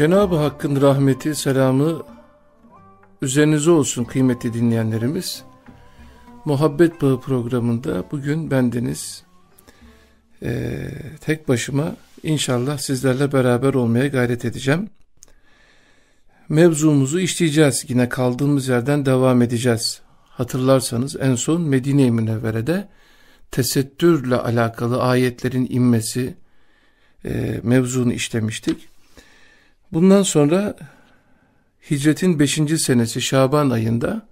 Cenab-ı Hakk'ın rahmeti, selamı üzerinize olsun kıymetli dinleyenlerimiz. Muhabbet Bağı programında bugün bendeniz e, tek başıma inşallah sizlerle beraber olmaya gayret edeceğim. Mevzumuzu işleyeceğiz. Yine kaldığımız yerden devam edeceğiz. Hatırlarsanız en son Medine-i Münevvere'de tesettürle alakalı ayetlerin inmesi e, mevzunu işlemiştik. Bundan sonra hicretin 5. senesi Şaban ayında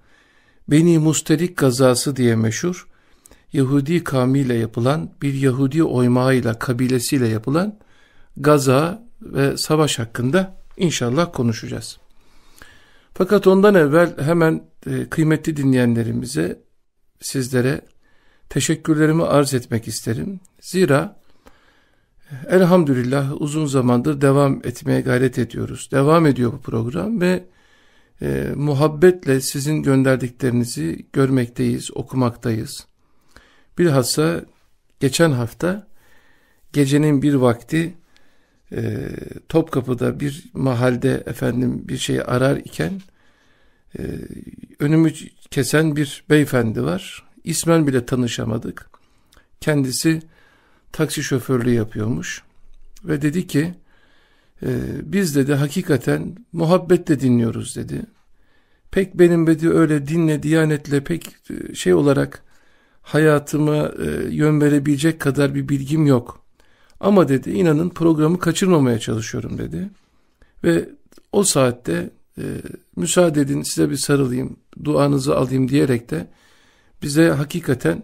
Beni Musterik gazası diye meşhur Yahudi kavmiyle yapılan bir Yahudi oymağıyla kabilesiyle yapılan gaza ve savaş hakkında inşallah konuşacağız. Fakat ondan evvel hemen e, kıymetli dinleyenlerimize sizlere teşekkürlerimi arz etmek isterim. Zira elhamdülillah uzun zamandır devam etmeye gayret ediyoruz. Devam ediyor bu program ve e, muhabbetle sizin gönderdiklerinizi görmekteyiz, okumaktayız. Bilhassa geçen hafta gecenin bir vakti e, Topkapı'da bir mahalde efendim bir şey arar iken e, önümü kesen bir beyefendi var. İsmen bile tanışamadık. Kendisi taksi şoförlüğü yapıyormuş. Ve dedi ki e, biz dedi hakikaten muhabbetle dinliyoruz dedi. Pek benim dedi öyle dinle diyanetle pek e, şey olarak hayatıma e, yön verebilecek kadar bir bilgim yok. Ama dedi inanın programı kaçırmamaya çalışıyorum dedi. Ve o saatte e, müsaade edin size bir sarılayım, duanızı alayım diyerek de bize hakikaten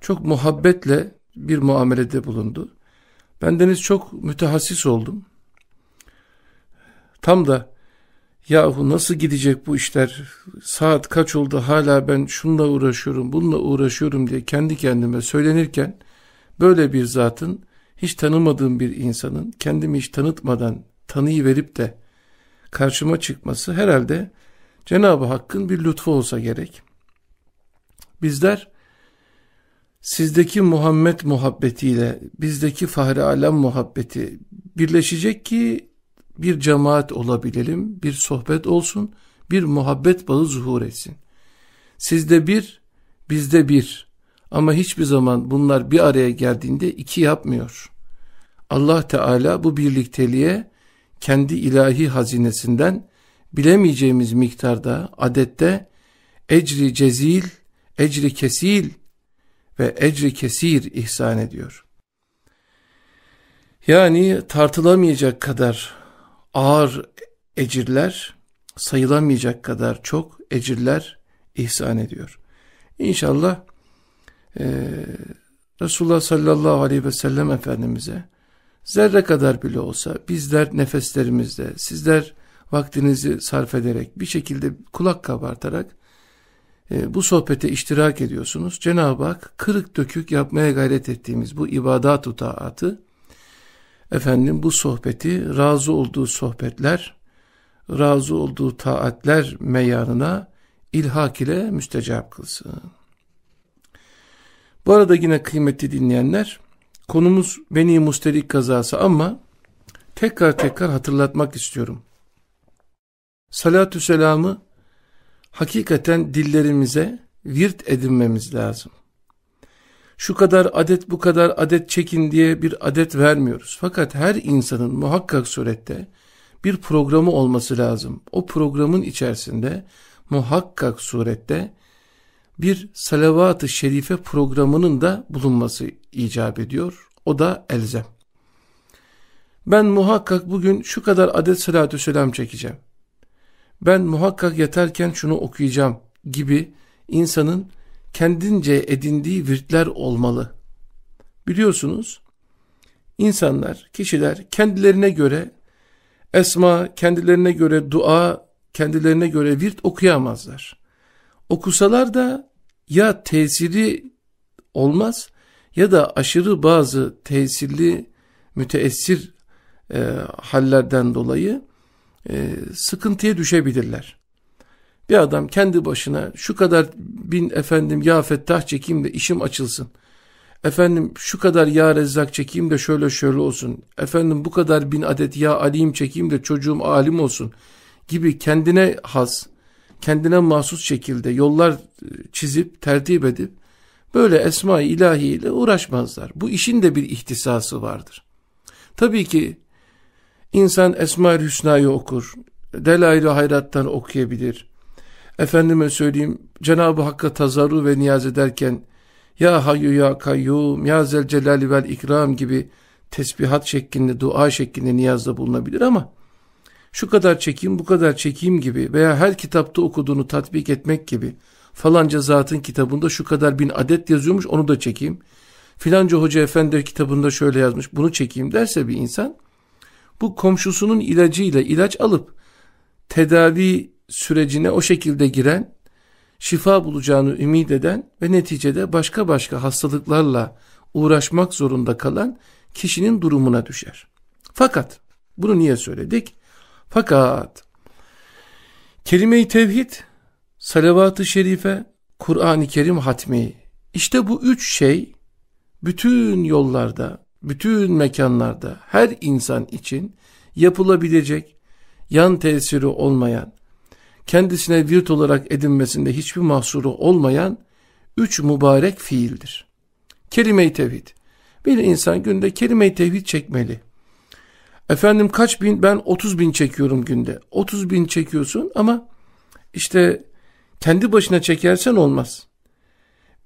çok muhabbetle bir muamelede bulundu. Bendeniz çok mütehassis oldum. Tam da yahu nasıl gidecek bu işler, saat kaç oldu hala ben şunla uğraşıyorum, bununla uğraşıyorum diye kendi kendime söylenirken böyle bir zatın hiç tanımadığım bir insanın kendimi hiç tanıtmadan tanıyı verip de karşıma çıkması herhalde Cenab-ı Hakk'ın bir lütfu olsa gerek. Bizler sizdeki Muhammed muhabbetiyle bizdeki Fahri Alem muhabbeti birleşecek ki bir cemaat olabilelim, bir sohbet olsun, bir muhabbet bağı zuhur etsin. Sizde bir, bizde bir ama hiçbir zaman bunlar bir araya geldiğinde iki yapmıyor. Allah Teala bu birlikteliğe kendi ilahi hazinesinden bilemeyeceğimiz miktarda, adette ecri cezil, ecri kesil ve ecri kesir ihsan ediyor. Yani tartılamayacak kadar ağır ecirler, sayılamayacak kadar çok ecirler ihsan ediyor. İnşallah e, Resulullah sallallahu aleyhi ve sellem Efendimiz'e zerre kadar bile olsa bizler nefeslerimizde, sizler vaktinizi sarf ederek bir şekilde kulak kabartarak bu sohbete iştirak ediyorsunuz. Cenab-ı Hak kırık dökük yapmaya gayret ettiğimiz bu ibadat-ı taatı efendim bu sohbeti razı olduğu sohbetler, razı olduğu taatler meyanına ilhak ile müstecap kılsın. Bu arada yine kıymetli dinleyenler, konumuz Beni Musterik kazası ama tekrar tekrar hatırlatmak istiyorum. Salatü selamı hakikaten dillerimize virt edinmemiz lazım. Şu kadar adet bu kadar adet çekin diye bir adet vermiyoruz. Fakat her insanın muhakkak surette bir programı olması lazım. O programın içerisinde muhakkak surette bir salavat-ı şerife programının da bulunması icap ediyor. O da elzem. Ben muhakkak bugün şu kadar adet salatü selam çekeceğim ben muhakkak yatarken şunu okuyacağım gibi insanın kendince edindiği virtler olmalı. Biliyorsunuz insanlar, kişiler kendilerine göre esma, kendilerine göre dua, kendilerine göre virt okuyamazlar. Okusalar da ya tesiri olmaz ya da aşırı bazı tesirli müteessir e, hallerden dolayı e, sıkıntıya düşebilirler. Bir adam kendi başına şu kadar bin efendim ya fettah çekeyim de işim açılsın. Efendim şu kadar ya rezzak çekeyim de şöyle şöyle olsun. Efendim bu kadar bin adet ya alim çekeyim de çocuğum alim olsun. Gibi kendine has, kendine mahsus şekilde yollar e, çizip tertip edip böyle esma-i ilahi ile uğraşmazlar. Bu işin de bir ihtisası vardır. Tabii ki insan Esma-ül Hüsna'yı okur, Delail-i Hayrat'tan okuyabilir. Efendime söyleyeyim Cenab-ı Hakk'a tazarru ve niyaz ederken Ya Hayyu Ya Kayyum, Ya Zelcelali vel İkram gibi tesbihat şeklinde, dua şeklinde niyazda bulunabilir ama şu kadar çekeyim, bu kadar çekeyim gibi veya her kitapta okuduğunu tatbik etmek gibi falanca zatın kitabında şu kadar bin adet yazıyormuş onu da çekeyim. Filanca hoca efendi kitabında şöyle yazmış bunu çekeyim derse bir insan bu komşusunun ilacıyla ilaç alıp tedavi sürecine o şekilde giren, şifa bulacağını ümit eden ve neticede başka başka hastalıklarla uğraşmak zorunda kalan kişinin durumuna düşer. Fakat bunu niye söyledik? Fakat kelime-i tevhid, salavat-ı şerife, Kur'an-ı Kerim hatmi, işte bu üç şey bütün yollarda, bütün mekanlarda her insan için yapılabilecek, yan tesiri olmayan, kendisine virt olarak edinmesinde hiçbir mahsuru olmayan üç mübarek fiildir. Kelime-i tevhid. Bir insan günde kelime-i tevhid çekmeli. Efendim kaç bin? Ben 30 bin çekiyorum günde. 30 bin çekiyorsun ama işte kendi başına çekersen olmaz.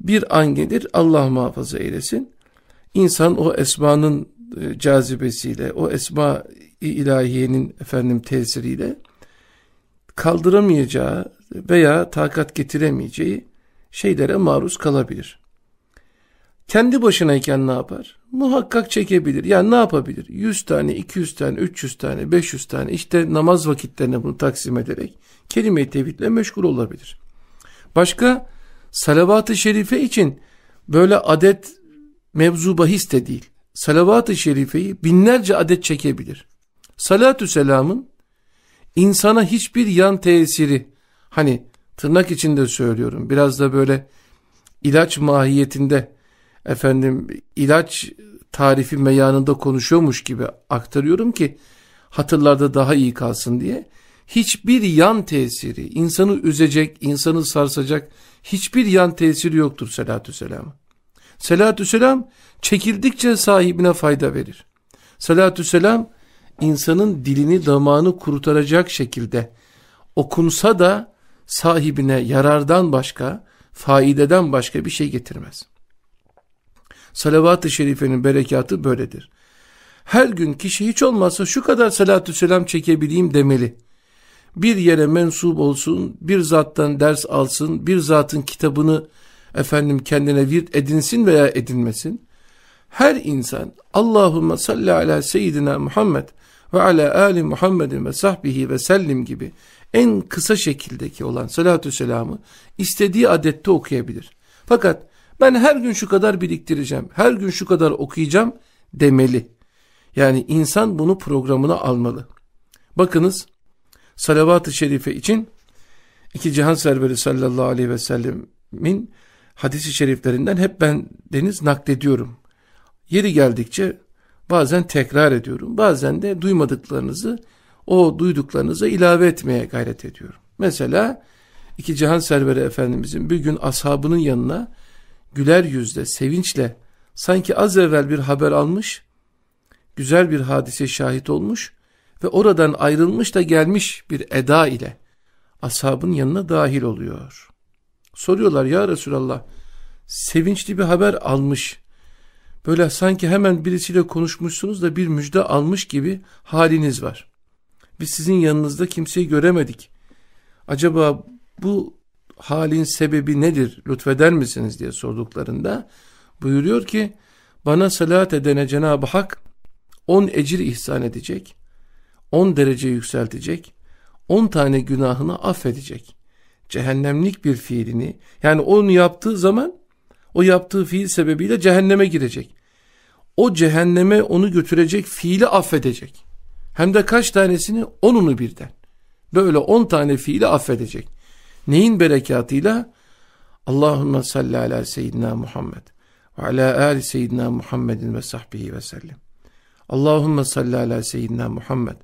Bir an gelir Allah muhafaza eylesin. İnsan o esmanın e, cazibesiyle, o esma ilahiyenin efendim tesiriyle kaldıramayacağı veya takat getiremeyeceği şeylere maruz kalabilir. Kendi başınayken ne yapar? Muhakkak çekebilir. Yani ne yapabilir? 100 tane, 200 tane, 300 tane, 500 tane işte namaz vakitlerine bunu taksim ederek kelime-i tevhidle meşgul olabilir. Başka salavat-ı şerife için böyle adet mevzu bahis de değil. Salavat-ı şerifeyi binlerce adet çekebilir. Salatü selamın insana hiçbir yan tesiri hani tırnak içinde söylüyorum biraz da böyle ilaç mahiyetinde efendim ilaç tarifi meyanında konuşuyormuş gibi aktarıyorum ki hatırlarda daha iyi kalsın diye hiçbir yan tesiri insanı üzecek insanı sarsacak hiçbir yan tesiri yoktur salatü selam. Salatü selam çekildikçe sahibine fayda verir. Salatü selam insanın dilini damağını kurutaracak şekilde okunsa da sahibine yarardan başka, faideden başka bir şey getirmez. Salavat-ı şerifenin berekatı böyledir. Her gün kişi hiç olmazsa şu kadar salatü selam çekebileyim demeli. Bir yere mensup olsun, bir zattan ders alsın, bir zatın kitabını efendim kendine virt edinsin veya edinmesin. Her insan Allahümme salli ala seyyidina Muhammed ve ala ali Muhammedin ve sahbihi ve sellim gibi en kısa şekildeki olan salatü selamı istediği adette okuyabilir. Fakat ben her gün şu kadar biriktireceğim, her gün şu kadar okuyacağım demeli. Yani insan bunu programına almalı. Bakınız salavat-ı şerife için iki cihan serveri sallallahu aleyhi ve sellemin hadisi şeriflerinden hep ben deniz naklediyorum. Yeri geldikçe Bazen tekrar ediyorum. Bazen de duymadıklarınızı o duyduklarınıza ilave etmeye gayret ediyorum. Mesela iki cihan serveri efendimizin bir gün ashabının yanına güler yüzle, sevinçle sanki az evvel bir haber almış, güzel bir hadise şahit olmuş ve oradan ayrılmış da gelmiş bir eda ile ashabın yanına dahil oluyor. Soruyorlar ya Resulallah sevinçli bir haber almış böyle sanki hemen birisiyle konuşmuşsunuz da bir müjde almış gibi haliniz var. Biz sizin yanınızda kimseyi göremedik. Acaba bu halin sebebi nedir lütfeder misiniz diye sorduklarında buyuruyor ki bana salat edene Cenab-ı Hak on ecir ihsan edecek, on derece yükseltecek, on tane günahını affedecek. Cehennemlik bir fiilini yani onu yaptığı zaman o yaptığı fiil sebebiyle cehenneme girecek o cehenneme onu götürecek fiili affedecek. Hem de kaç tanesini? Onunu birden. Böyle on tane fiili affedecek. Neyin berekatıyla? Allahümme salli ala seyyidina Muhammed ve ala ali seyyidina Muhammedin ve sahbihi ve sellem. Allahümme salli ala seyyidina Muhammed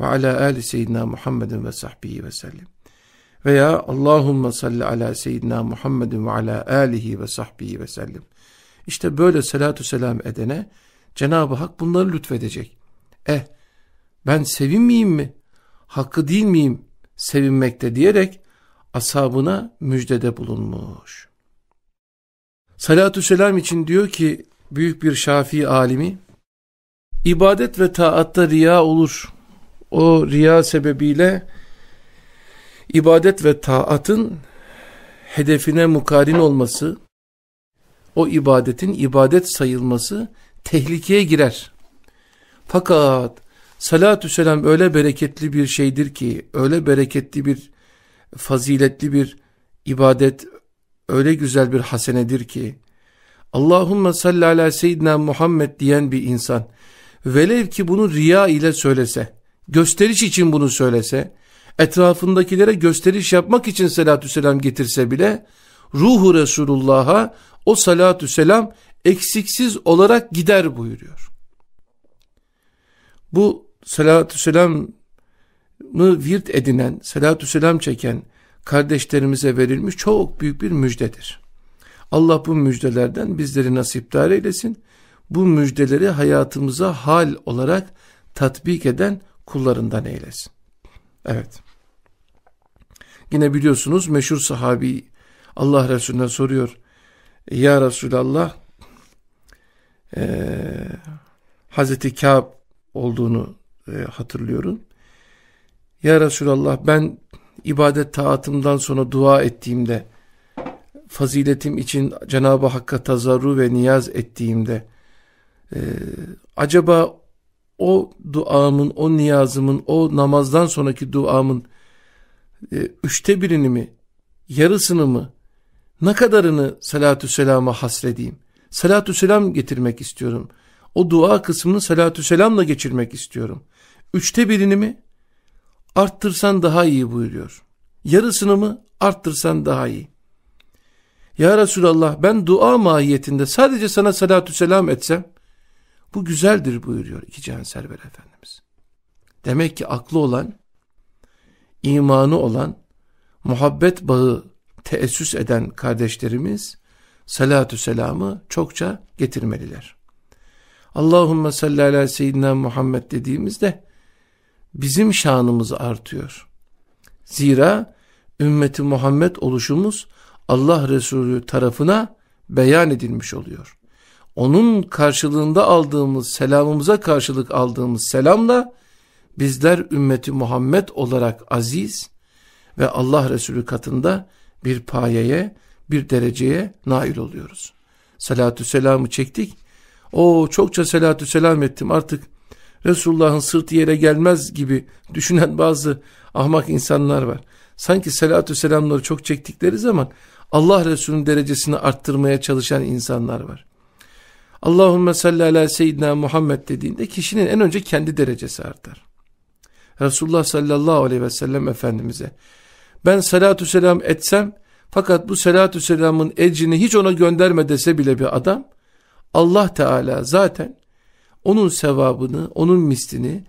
ve ala ali seyyidina Muhammedin ve sahbihi ve sellem. Veya Allahümme salli ala seyyidina Muhammedin ve ala alihi ve sahbihi ve sellem. İşte böyle salatü selam edene Cenab-ı Hak bunları lütfedecek. Eh ben sevinmeyeyim mi? Hakkı değil miyim sevinmekte diyerek ashabına müjdede bulunmuş. Salatü selam için diyor ki büyük bir Şafii alimi ibadet ve taatta riya olur. O riya sebebiyle ibadet ve taatın hedefine mukarin olması, o ibadetin ibadet sayılması tehlikeye girer. Fakat salatü selam öyle bereketli bir şeydir ki, öyle bereketli bir, faziletli bir ibadet, öyle güzel bir hasenedir ki, Allahümme salli ala seyyidina Muhammed diyen bir insan, velev ki bunu riya ile söylese, gösteriş için bunu söylese, etrafındakilere gösteriş yapmak için salatü selam getirse bile, ruhu Resulullah'a o salatü selam eksiksiz olarak gider buyuruyor. Bu salatü selamı virt edinen, salatü selam çeken kardeşlerimize verilmiş çok büyük bir müjdedir. Allah bu müjdelerden bizleri nasipdar eylesin. Bu müjdeleri hayatımıza hal olarak tatbik eden kullarından eylesin. Evet. Yine biliyorsunuz meşhur sahabi Allah Resulüne soruyor. Ya Resulallah e, Hazreti Kâb olduğunu e, hatırlıyorum. Ya Resulallah ben ibadet taatımdan sonra dua ettiğimde faziletim için Cenab-ı Hakk'a tazarru ve niyaz ettiğimde e, acaba o duamın, o niyazımın, o namazdan sonraki duamın üçte birini mi, yarısını mı, ne kadarını salatü selama hasredeyim? Salatü selam getirmek istiyorum. O dua kısmını salatü selamla geçirmek istiyorum. Üçte birini mi? Arttırsan daha iyi buyuruyor. Yarısını mı? Arttırsan daha iyi. Ya Resulallah ben dua mahiyetinde sadece sana salatü selam etsem bu güzeldir buyuruyor iki Cihan Server Efendimiz. Demek ki aklı olan, imanı olan, muhabbet bağı teessüs eden kardeşlerimiz salatü selamı çokça getirmeliler. Allahümme salli ala seyyidina Muhammed dediğimizde bizim şanımız artıyor. Zira ümmeti Muhammed oluşumuz Allah Resulü tarafına beyan edilmiş oluyor. Onun karşılığında aldığımız selamımıza karşılık aldığımız selamla bizler ümmeti Muhammed olarak aziz ve Allah Resulü katında bir payeye, bir dereceye nail oluyoruz. Salatü selamı çektik. O çokça salatü selam ettim artık Resulullah'ın sırtı yere gelmez gibi düşünen bazı ahmak insanlar var. Sanki salatü selamları çok çektikleri zaman Allah Resulü'nün derecesini arttırmaya çalışan insanlar var. Allahümme salli ala seyyidina Muhammed dediğinde kişinin en önce kendi derecesi artar. Resulullah sallallahu aleyhi ve sellem Efendimiz'e ben salatü selam etsem fakat bu salatü selamın ecrini hiç ona gönderme dese bile bir adam Allah Teala zaten onun sevabını, onun mislini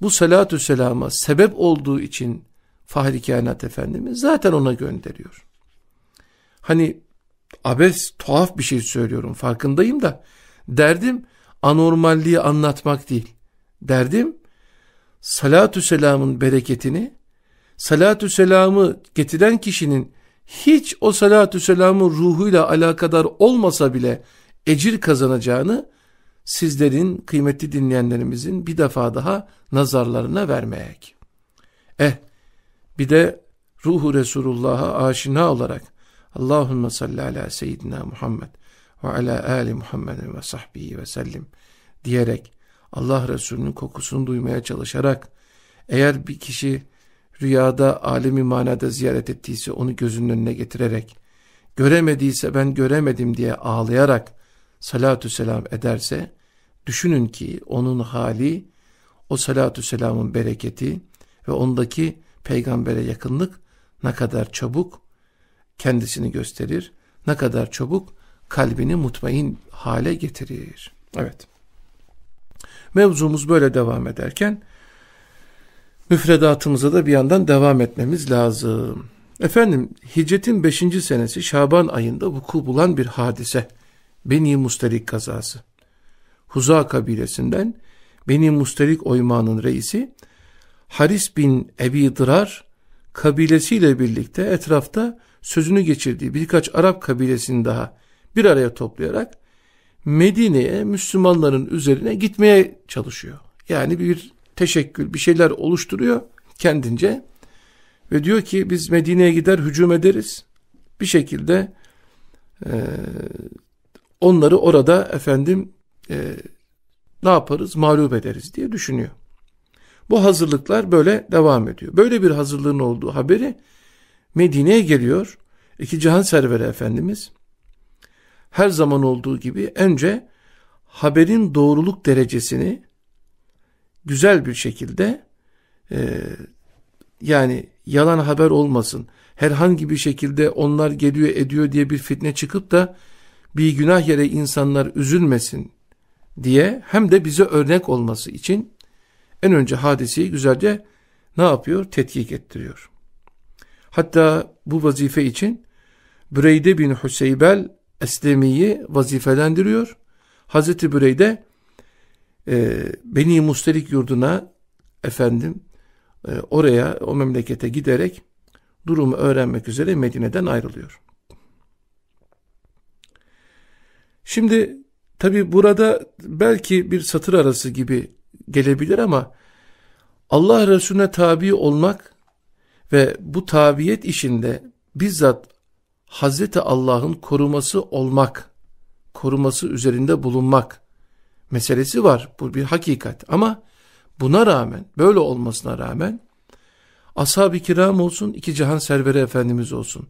bu salatü selama sebep olduğu için Fahri Kainat Efendimiz zaten ona gönderiyor. Hani abes tuhaf bir şey söylüyorum farkındayım da derdim anormalliği anlatmak değil. Derdim salatü selamın bereketini salatü selamı getiren kişinin hiç o salatü selamın ruhuyla alakadar olmasa bile ecir kazanacağını sizlerin kıymetli dinleyenlerimizin bir defa daha nazarlarına vermeyek. Eh bir de ruhu Resulullah'a aşina olarak Allahümme salli ala seyyidina Muhammed ve ala ali Muhammedin ve sahbihi ve sellim diyerek Allah Resulü'nün kokusunu duymaya çalışarak eğer bir kişi rüyada alemi manada ziyaret ettiyse onu gözünün önüne getirerek göremediyse ben göremedim diye ağlayarak salatü selam ederse düşünün ki onun hali o salatü selamın bereketi ve ondaki peygambere yakınlık ne kadar çabuk kendisini gösterir, ne kadar çabuk kalbini mutmain hale getirir. Evet. Mevzumuz böyle devam ederken müfredatımıza da bir yandan devam etmemiz lazım. Efendim hicretin 5. senesi Şaban ayında vuku bulan bir hadise. Beni Mustelik kazası. Huza kabilesinden Beni Mustelik oymanın reisi Haris bin Ebi Dırar kabilesiyle birlikte etrafta sözünü geçirdiği birkaç Arap kabilesini daha bir araya toplayarak Medine'ye Müslümanların üzerine gitmeye çalışıyor. Yani bir teşekkül bir şeyler oluşturuyor kendince ve diyor ki biz Medine'ye gider hücum ederiz. Bir şekilde e, onları orada efendim e, ne yaparız mağlup ederiz diye düşünüyor. Bu hazırlıklar böyle devam ediyor. Böyle bir hazırlığın olduğu haberi Medine'ye geliyor. İki Cihan Serveri Efendimiz her zaman olduğu gibi önce haberin doğruluk derecesini güzel bir şekilde e, yani yalan haber olmasın. Herhangi bir şekilde onlar geliyor ediyor diye bir fitne çıkıp da bir günah yere insanlar üzülmesin diye hem de bize örnek olması için en önce hadiseyi güzelce ne yapıyor? Tetkik ettiriyor. Hatta bu vazife için Büreyde bin Hüseybel Eslemi'yi vazifelendiriyor. Hazreti Büreyde e, Beni Mustelik yurduna efendim e, oraya o memlekete giderek durumu öğrenmek üzere Medine'den ayrılıyor. Şimdi tabi burada belki bir satır arası gibi gelebilir ama Allah Resulüne tabi olmak ve bu tabiyet işinde bizzat Hazreti Allah'ın koruması olmak, koruması üzerinde bulunmak meselesi var. Bu bir hakikat ama buna rağmen, böyle olmasına rağmen ashab-ı kiram olsun, iki cihan serveri efendimiz olsun.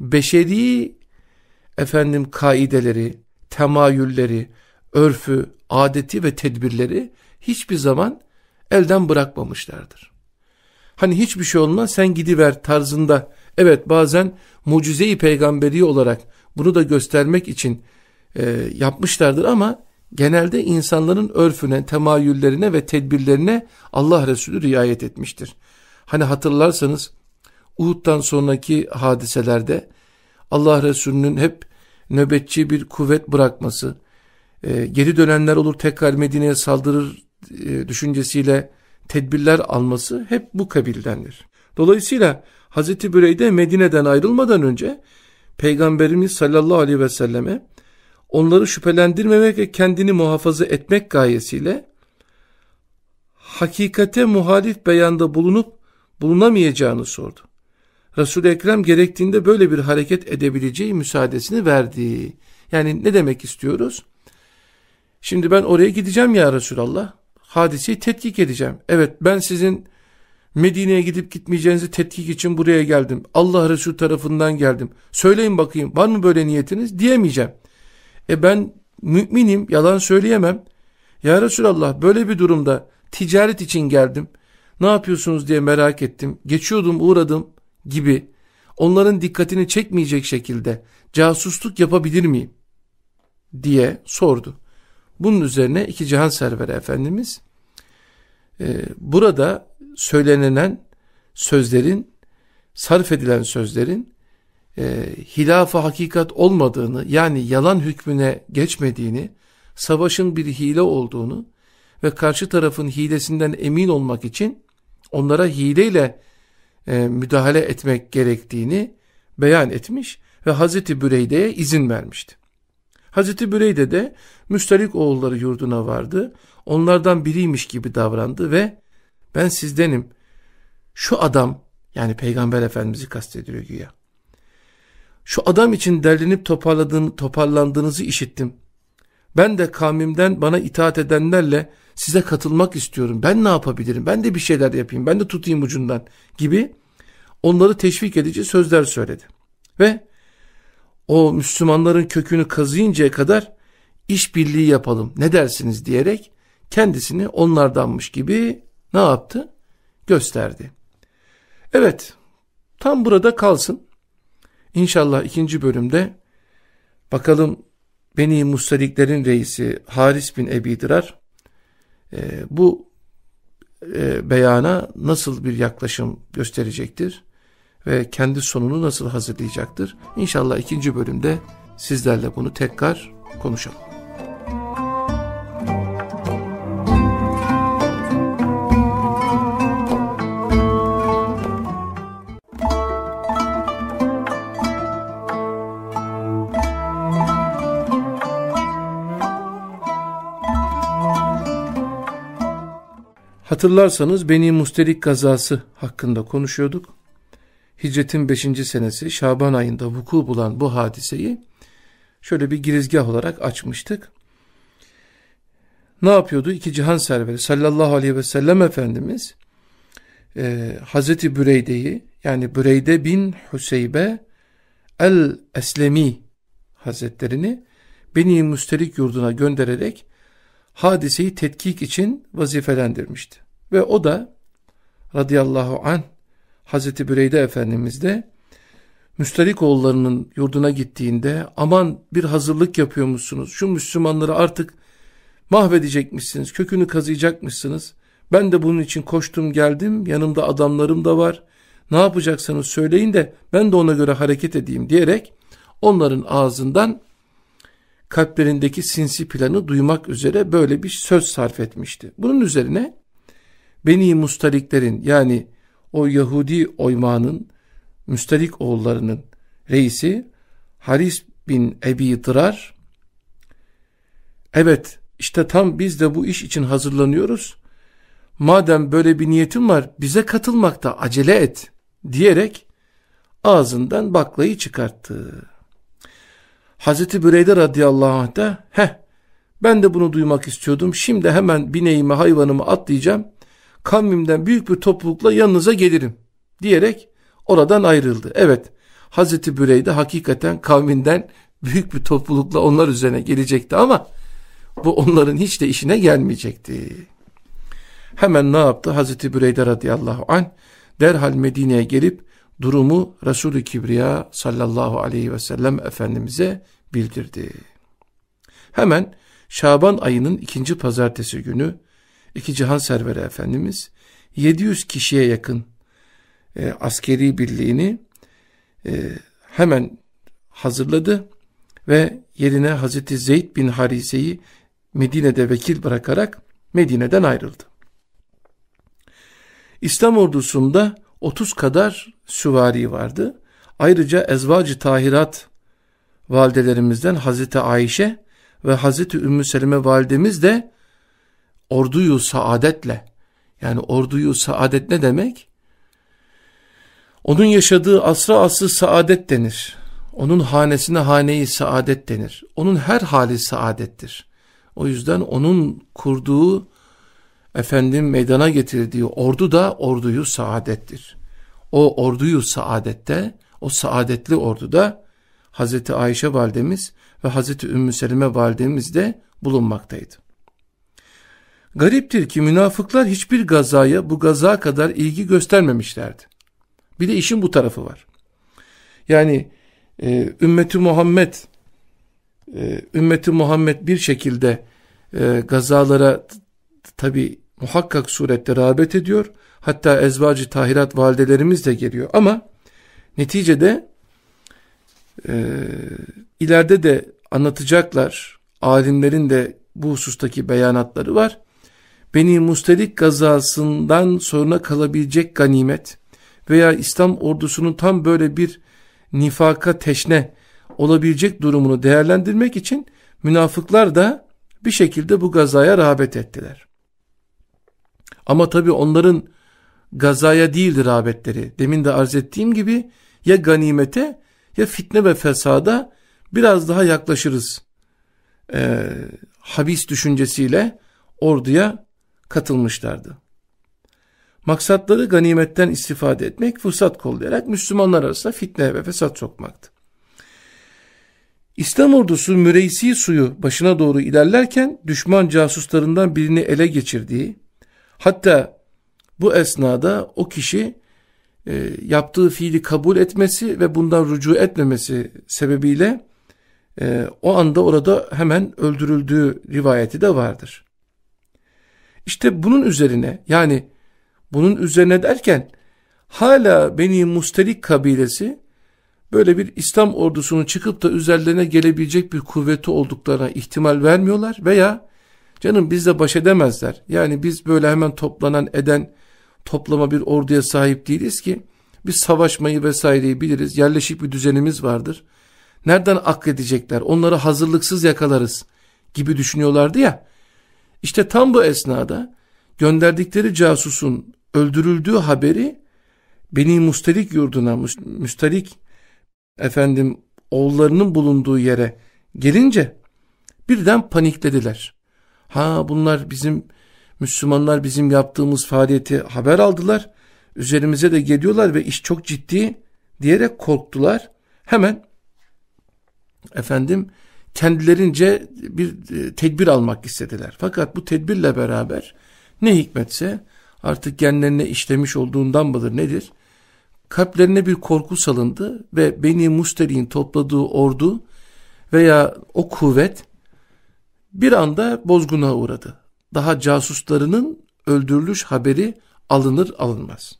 Beşeri efendim kaideleri, temayülleri, örfü, adeti ve tedbirleri hiçbir zaman elden bırakmamışlardır. Hani hiçbir şey olmaz sen gidiver tarzında evet bazen mucize-i peygamberi olarak bunu da göstermek için e, yapmışlardır ama genelde insanların örfüne, temayüllerine ve tedbirlerine Allah Resulü riayet etmiştir. Hani hatırlarsanız Uhud'dan sonraki hadiselerde Allah Resulü'nün hep nöbetçi bir kuvvet bırakması, e, geri dönenler olur tekrar Medine'ye saldırır e, düşüncesiyle tedbirler alması hep bu kabildendir. Dolayısıyla Hazreti Büreyde Medine'den ayrılmadan önce Peygamberimiz sallallahu aleyhi ve selleme onları şüphelendirmemek ve kendini muhafaza etmek gayesiyle hakikate muhalif beyanda bulunup bulunamayacağını sordu. Resul-i Ekrem gerektiğinde böyle bir hareket edebileceği müsaadesini verdi. Yani ne demek istiyoruz? Şimdi ben oraya gideceğim ya Resulallah. Hadiseyi tetkik edeceğim. Evet ben sizin Medine'ye gidip gitmeyeceğinizi tetkik için buraya geldim. Allah Resulü tarafından geldim. Söyleyin bakayım var mı böyle niyetiniz? Diyemeyeceğim. E ben müminim yalan söyleyemem. Ya Resulallah böyle bir durumda ticaret için geldim. Ne yapıyorsunuz diye merak ettim. Geçiyordum uğradım gibi onların dikkatini çekmeyecek şekilde casusluk yapabilir miyim? diye sordu. Bunun üzerine iki cihan serveri Efendimiz e, burada söylenilen sözlerin sarf edilen sözlerin e, hilaf hakikat olmadığını yani yalan hükmüne geçmediğini savaşın bir hile olduğunu ve karşı tarafın hilesinden emin olmak için onlara hileyle e, müdahale etmek gerektiğini beyan etmiş ve Hazreti Büreyde'ye izin vermişti. Hazreti Büreyde de Müstelik oğulları yurduna vardı. Onlardan biriymiş gibi davrandı ve ben sizdenim. Şu adam yani Peygamber Efendimiz'i kastediyor güya. Şu adam için derlenip toparladığını, toparlandığınızı işittim. Ben de kavmimden bana itaat edenlerle size katılmak istiyorum. Ben ne yapabilirim? Ben de bir şeyler yapayım. Ben de tutayım ucundan gibi onları teşvik edici sözler söyledi. Ve o Müslümanların kökünü kazıyıncaya kadar işbirliği yapalım ne dersiniz diyerek kendisini onlardanmış gibi ne yaptı? Gösterdi. Evet tam burada kalsın. İnşallah ikinci bölümde bakalım Beni Mustaliklerin reisi Haris bin Ebi Dirar e, bu e, beyana nasıl bir yaklaşım gösterecektir ve kendi sonunu nasıl hazırlayacaktır? İnşallah ikinci bölümde sizlerle bunu tekrar konuşalım. Hatırlarsanız Beni Mustelik kazası hakkında konuşuyorduk. Hicretin 5. senesi Şaban ayında vuku bulan bu hadiseyi şöyle bir girizgah olarak açmıştık. Ne yapıyordu? İki cihan serveri sallallahu aleyhi ve sellem Efendimiz e, Hazreti Büreyde'yi yani Büreyde bin Hüseybe el-Eslemi Hazretlerini Beni Müstelik yurduna göndererek hadiseyi tetkik için vazifelendirmişti. Ve o da radıyallahu an Hazreti Büreyde Efendimiz de Müstelik oğullarının yurduna gittiğinde aman bir hazırlık yapıyormuşsunuz. Şu Müslümanları artık mahvedecekmişsiniz, kökünü kazıyacakmışsınız. Ben de bunun için koştum geldim, yanımda adamlarım da var. Ne yapacaksanız söyleyin de ben de ona göre hareket edeyim diyerek onların ağzından kalplerindeki sinsi planı duymak üzere böyle bir söz sarf etmişti. Bunun üzerine Beni Mustaliklerin yani o Yahudi oymağının Müstalik oğullarının reisi Haris bin Ebi Dırar evet işte tam biz de bu iş için hazırlanıyoruz. Madem böyle bir niyetin var bize katılmakta acele et diyerek ağzından baklayı çıkarttı. Hazreti Büreyde radıyallahu anh da heh ben de bunu duymak istiyordum. Şimdi hemen bineğime hayvanımı atlayacağım. Kavmimden büyük bir toplulukla yanınıza gelirim diyerek oradan ayrıldı. Evet Hazreti Büreyde hakikaten kavminden büyük bir toplulukla onlar üzerine gelecekti ama bu onların hiç de işine gelmeyecekti. Hemen ne yaptı Hazreti Büreyde radıyallahu anh derhal Medine'ye gelip durumu Resulü Kibriya sallallahu aleyhi ve sellem Efendimiz'e bildirdi. Hemen Şaban ayının ikinci pazartesi günü iki cihan serveri Efendimiz 700 kişiye yakın e, askeri birliğini e, hemen hazırladı ve yerine Hazreti Zeyd bin Harise'yi Medine'de vekil bırakarak Medine'den ayrıldı. İslam ordusunda 30 kadar süvari vardı. Ayrıca ezvacı tahirat validelerimizden Hazreti Ayşe ve Hazreti Ümmü Seleme validemiz de orduyu saadetle yani orduyu saadet ne demek? Onun yaşadığı asra aslı saadet denir. Onun hanesine haneyi saadet denir. Onun her hali saadettir. O yüzden onun kurduğu efendim meydana getirdiği ordu da orduyu saadettir. O orduyu saadette, o saadetli orduda Hazreti Ayşe validemiz ve Hazreti Ümmü Selime validemiz de bulunmaktaydı. Gariptir ki münafıklar hiçbir gazaya bu gaza kadar ilgi göstermemişlerdi. Bir de işin bu tarafı var. Yani e, ümmeti Muhammed e, ümmeti Muhammed bir şekilde e, gazalara tabi muhakkak surette rağbet ediyor. Hatta ezvacı tahirat validelerimiz de geliyor ama neticede e, ileride de anlatacaklar alimlerin de bu husustaki beyanatları var. Beni Mustelik gazasından sonra kalabilecek ganimet veya İslam ordusunun tam böyle bir nifaka teşne olabilecek durumunu değerlendirmek için münafıklar da bir şekilde bu gazaya rağbet ettiler. Ama tabi onların gazaya değildir rağbetleri. Demin de arz ettiğim gibi ya ganimete ya fitne ve fesada biraz daha yaklaşırız. Ee, habis düşüncesiyle orduya katılmışlardı. Maksatları ganimetten istifade etmek, fırsat kollayarak Müslümanlar arasında fitne ve fesat sokmaktı. İslam ordusu Müreysi suyu başına doğru ilerlerken düşman casuslarından birini ele geçirdiği, hatta bu esnada o kişi e, yaptığı fiili kabul etmesi ve bundan rücu etmemesi sebebiyle e, o anda orada hemen öldürüldüğü rivayeti de vardır. İşte bunun üzerine yani bunun üzerine derken hala Beni Mustelik kabilesi böyle bir İslam ordusunun çıkıp da üzerlerine gelebilecek bir kuvveti olduklarına ihtimal vermiyorlar veya canım bizle baş edemezler. Yani biz böyle hemen toplanan eden toplama bir orduya sahip değiliz ki biz savaşmayı vesaireyi biliriz. Yerleşik bir düzenimiz vardır. Nereden akledecekler? Onları hazırlıksız yakalarız gibi düşünüyorlardı ya. İşte tam bu esnada gönderdikleri casusun öldürüldüğü haberi Beni Mustelik yurduna, Müstelik efendim oğullarının bulunduğu yere gelince birden paniklediler. Ha bunlar bizim Müslümanlar bizim yaptığımız faaliyeti haber aldılar. Üzerimize de geliyorlar ve iş çok ciddi diyerek korktular. Hemen efendim kendilerince bir e, tedbir almak istediler. Fakat bu tedbirle beraber ne hikmetse artık genlerine işlemiş olduğundan mıdır nedir? Kalplerine bir korku salındı ve Beni Musteri'nin topladığı ordu veya o kuvvet bir anda bozguna uğradı. Daha casuslarının öldürülüş haberi alınır alınmaz.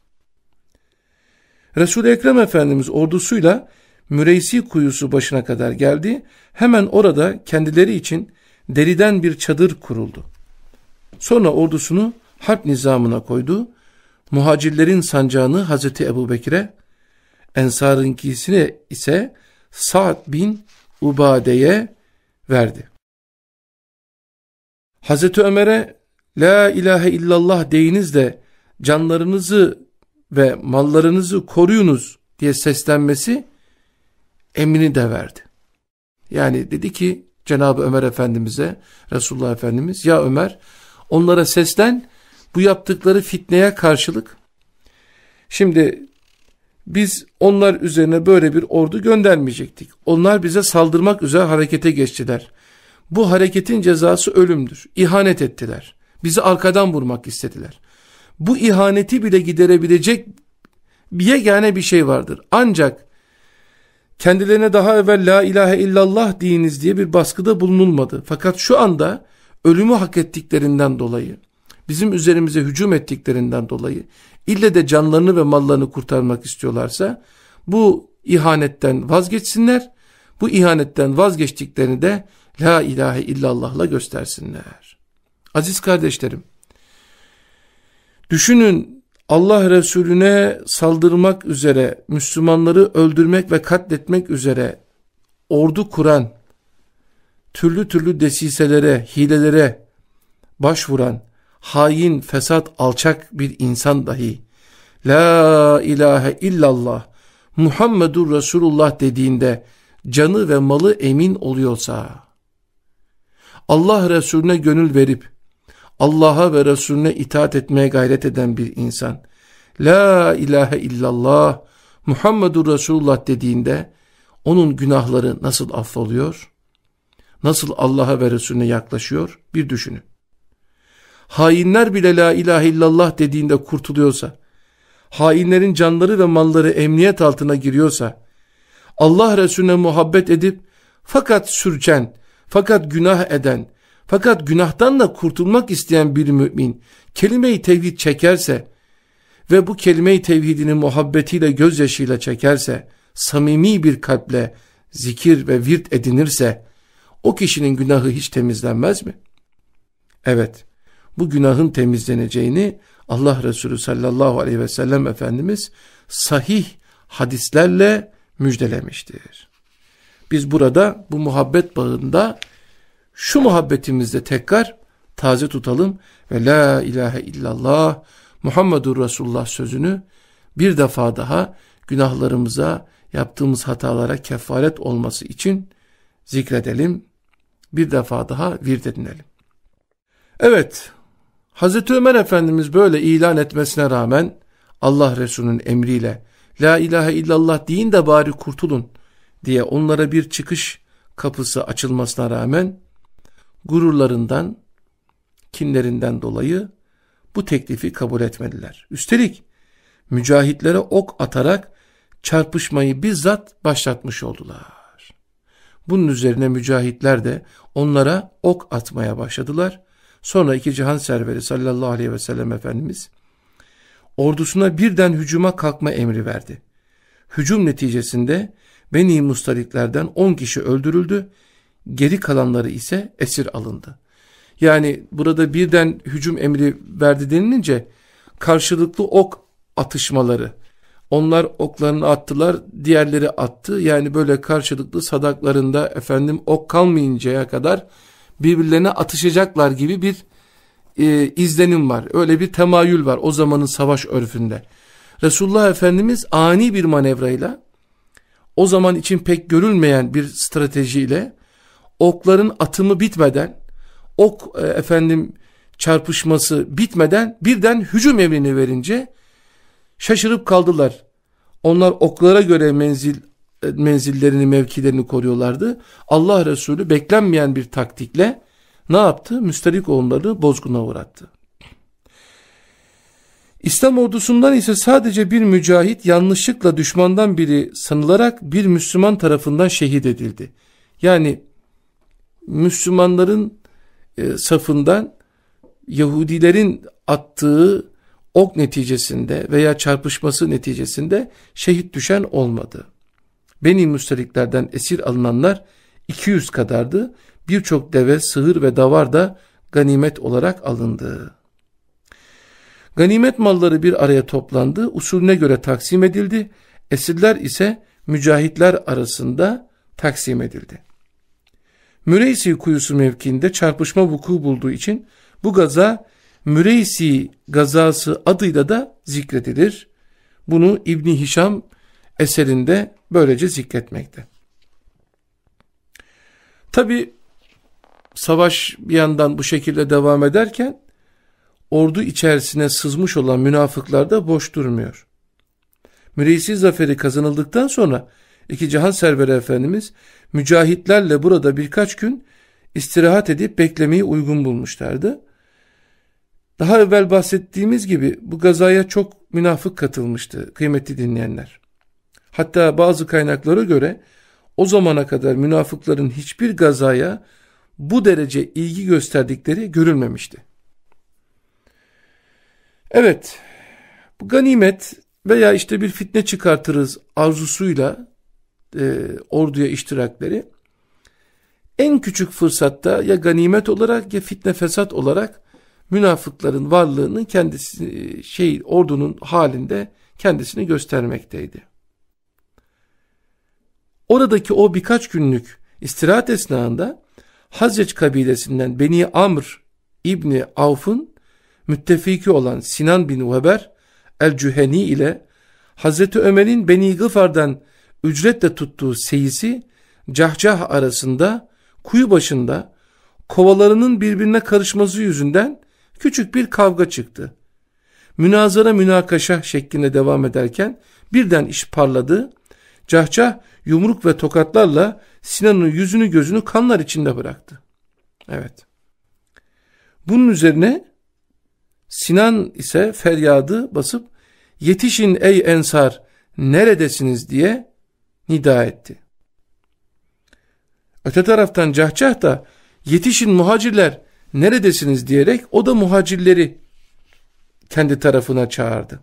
Resul-i Ekrem Efendimiz ordusuyla Müreysi kuyusu başına kadar geldi. Hemen orada kendileri için deriden bir çadır kuruldu. Sonra ordusunu harp nizamına koydu. Muhacirlerin sancağını Hazreti Ebu Bekir'e, Ensar'ınkisine ise Sa'd bin Ubade'ye verdi. Hazreti Ömer'e La ilahe illallah deyiniz de canlarınızı ve mallarınızı koruyunuz diye seslenmesi emrini de verdi. Yani dedi ki Cenab-ı Ömer Efendimiz'e Resulullah Efendimiz ya Ömer onlara seslen bu yaptıkları fitneye karşılık. Şimdi biz onlar üzerine böyle bir ordu göndermeyecektik. Onlar bize saldırmak üzere harekete geçtiler. Bu hareketin cezası ölümdür. İhanet ettiler. Bizi arkadan vurmak istediler. Bu ihaneti bile giderebilecek bir yegane bir şey vardır. Ancak kendilerine daha evvel la ilahe illallah deyiniz diye bir baskıda bulunulmadı. Fakat şu anda ölümü hak ettiklerinden dolayı, bizim üzerimize hücum ettiklerinden dolayı, ille de canlarını ve mallarını kurtarmak istiyorlarsa, bu ihanetten vazgeçsinler, bu ihanetten vazgeçtiklerini de la ilahe illallah'la göstersinler. Aziz kardeşlerim, düşünün Allah Resulüne saldırmak üzere, Müslümanları öldürmek ve katletmek üzere ordu kuran, türlü türlü desiselere, hilelere başvuran, hain, fesat, alçak bir insan dahi, La ilahe illallah, Muhammedur Resulullah dediğinde canı ve malı emin oluyorsa, Allah Resulüne gönül verip, Allah'a ve Resulüne itaat etmeye gayret eden bir insan, La ilahe illallah, Muhammedur Resulullah dediğinde, onun günahları nasıl affoluyor? Nasıl Allah'a ve Resulüne yaklaşıyor? Bir düşünün. Hainler bile la ilahe illallah dediğinde kurtuluyorsa, hainlerin canları ve malları emniyet altına giriyorsa, Allah Resulüne muhabbet edip, fakat sürçen, fakat günah eden, fakat günahtan da kurtulmak isteyen bir mümin kelime-i tevhid çekerse ve bu kelime-i tevhidini muhabbetiyle gözyaşıyla çekerse, samimi bir kalple zikir ve virt edinirse, o kişinin günahı hiç temizlenmez mi? Evet, bu günahın temizleneceğini Allah Resulü sallallahu aleyhi ve sellem Efendimiz sahih hadislerle müjdelemiştir. Biz burada bu muhabbet bağında şu muhabbetimizde tekrar taze tutalım ve la ilahe illallah Muhammedur Resulullah sözünü bir defa daha günahlarımıza yaptığımız hatalara kefaret olması için zikredelim. Bir defa daha virt edinelim. Evet, Hazreti Ömer Efendimiz böyle ilan etmesine rağmen Allah Resulü'nün emriyle La ilahe illallah deyin de bari kurtulun diye onlara bir çıkış kapısı açılmasına rağmen gururlarından, kinlerinden dolayı bu teklifi kabul etmediler. Üstelik mücahitlere ok atarak çarpışmayı bizzat başlatmış oldular. Bunun üzerine mücahitler de onlara ok atmaya başladılar. Sonra iki cihan serveri sallallahu aleyhi ve sellem Efendimiz ordusuna birden hücuma kalkma emri verdi. Hücum neticesinde Beni Mustaliklerden 10 kişi öldürüldü, geri kalanları ise esir alındı. Yani burada birden hücum emri verdi denilince karşılıklı ok atışmaları. Onlar oklarını attılar, diğerleri attı. Yani böyle karşılıklı sadaklarında efendim ok kalmayıncaya kadar birbirlerine atışacaklar gibi bir e, izlenim var. Öyle bir temayül var o zamanın savaş örfünde. Resulullah Efendimiz ani bir manevrayla o zaman için pek görülmeyen bir stratejiyle okların atımı bitmeden ok e, efendim çarpışması bitmeden birden hücum emrini verince şaşırıp kaldılar. Onlar oklara göre menzil e, menzillerini, mevkilerini koruyorlardı. Allah Resulü beklenmeyen bir taktikle ne yaptı? Müsterik oğulları bozguna uğrattı. İslam ordusundan ise sadece bir mücahit yanlışlıkla düşmandan biri sanılarak bir Müslüman tarafından şehit edildi. Yani Müslümanların e, safından Yahudilerin attığı ok neticesinde veya çarpışması neticesinde şehit düşen olmadı. Beni müsteriklerden esir alınanlar 200 kadardı. Birçok deve, sığır ve davar da ganimet olarak alındı. Ganimet malları bir araya toplandı, usulüne göre taksim edildi. Esirler ise mücahitler arasında taksim edildi. Müreysi kuyusu mevkiinde çarpışma vuku bulduğu için bu gaza Müreysi gazası adıyla da zikredilir. Bunu İbni Hişam eserinde böylece zikretmekte. Tabi savaş bir yandan bu şekilde devam ederken ordu içerisine sızmış olan münafıklar da boş durmuyor. Müreysi zaferi kazanıldıktan sonra iki cihan serveri efendimiz mücahitlerle burada birkaç gün istirahat edip beklemeyi uygun bulmuşlardı. Daha evvel bahsettiğimiz gibi bu gazaya çok münafık katılmıştı kıymetli dinleyenler. Hatta bazı kaynaklara göre o zamana kadar münafıkların hiçbir gazaya bu derece ilgi gösterdikleri görülmemişti. Evet, bu ganimet veya işte bir fitne çıkartırız arzusuyla e, orduya iştirakleri en küçük fırsatta ya ganimet olarak ya fitne fesat olarak münafıkların varlığını kendisi şey ordunun halinde kendisini göstermekteydi. Oradaki o birkaç günlük istirahat esnasında Hazreç kabilesinden Beni Amr İbni Avf'ın müttefiki olan Sinan bin Weber el-Cüheni ile Hazreti Ömer'in Beni Gıfar'dan ücretle tuttuğu seyisi cahcah arasında kuyu başında kovalarının birbirine karışması yüzünden küçük bir kavga çıktı. Münazara münakaşa şeklinde devam ederken birden iş parladı. Cahcah yumruk ve tokatlarla Sinan'ın yüzünü gözünü kanlar içinde bıraktı. Evet. Bunun üzerine Sinan ise feryadı basıp yetişin ey ensar neredesiniz diye nida etti. Öte taraftan Cahcah da yetişin muhacirler neredesiniz diyerek o da muhacirleri kendi tarafına çağırdı.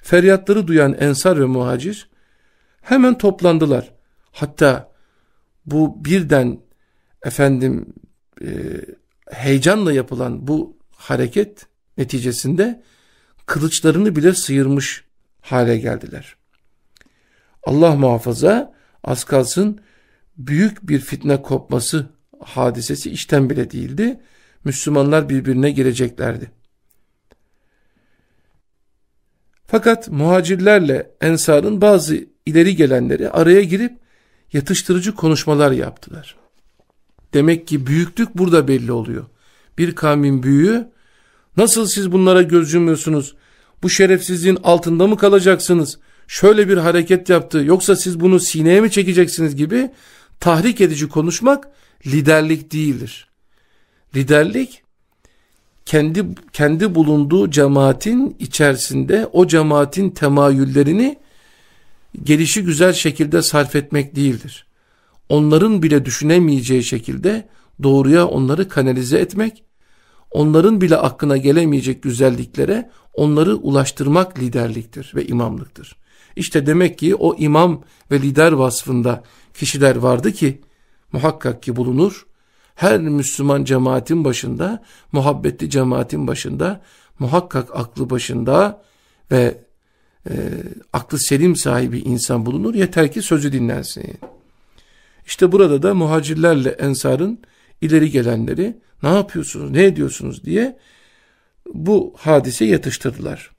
Feryatları duyan ensar ve muhacir hemen toplandılar. Hatta bu birden efendim e, heyecanla yapılan bu hareket neticesinde kılıçlarını bile sıyırmış hale geldiler. Allah muhafaza az kalsın büyük bir fitne kopması hadisesi işten bile değildi. Müslümanlar birbirine gireceklerdi. Fakat muhacirlerle ensarın bazı ileri gelenleri araya girip yatıştırıcı konuşmalar yaptılar. Demek ki büyüklük burada belli oluyor. Bir kavmin büyüğü nasıl siz bunlara göz yumuyorsunuz? Bu şerefsizliğin altında mı kalacaksınız? Şöyle bir hareket yaptı yoksa siz bunu sineye mi çekeceksiniz gibi tahrik edici konuşmak liderlik değildir. Liderlik kendi kendi bulunduğu cemaatin içerisinde o cemaatin temayüllerini gelişi güzel şekilde sarf etmek değildir. onların bile düşünemeyeceği şekilde doğruya onları kanalize etmek, onların bile aklına gelemeyecek güzelliklere onları ulaştırmak liderliktir ve imamlıktır. İşte demek ki o imam ve lider vasfında kişiler vardı ki muhakkak ki bulunur. Her Müslüman cemaatin başında, muhabbetli cemaatin başında, muhakkak aklı başında ve e, aklı selim sahibi insan bulunur. Yeter ki sözü dinlensin. İşte burada da muhacirlerle ensarın ileri gelenleri ne yapıyorsunuz, ne ediyorsunuz diye bu hadise yatıştırdılar.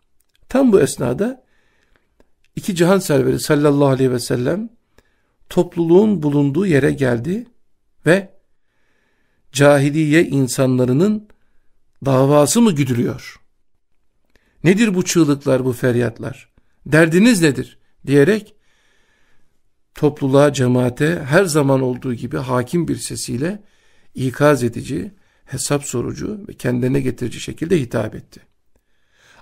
Tam bu esnada iki cihan serveri sallallahu aleyhi ve sellem topluluğun bulunduğu yere geldi ve cahiliye insanlarının davası mı güdülüyor? Nedir bu çığlıklar, bu feryatlar? Derdiniz nedir? diyerek topluluğa, cemaate her zaman olduğu gibi hakim bir sesiyle ikaz edici, hesap sorucu ve kendine getirici şekilde hitap etti.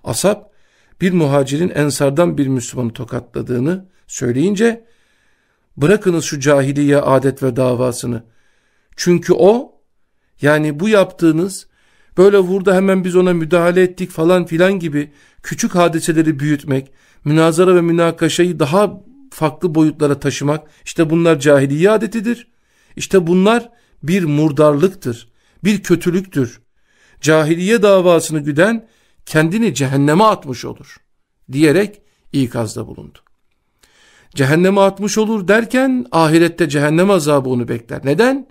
Asap bir muhacirin ensardan bir Müslümanı tokatladığını söyleyince bırakınız şu cahiliye adet ve davasını. Çünkü o yani bu yaptığınız böyle vurdu hemen biz ona müdahale ettik falan filan gibi küçük hadiseleri büyütmek, münazara ve münakaşayı daha farklı boyutlara taşımak işte bunlar cahiliye adetidir. İşte bunlar bir murdarlıktır, bir kötülüktür. Cahiliye davasını güden kendini cehenneme atmış olur diyerek ikazda bulundu. Cehenneme atmış olur derken ahirette cehennem azabı onu bekler. Neden?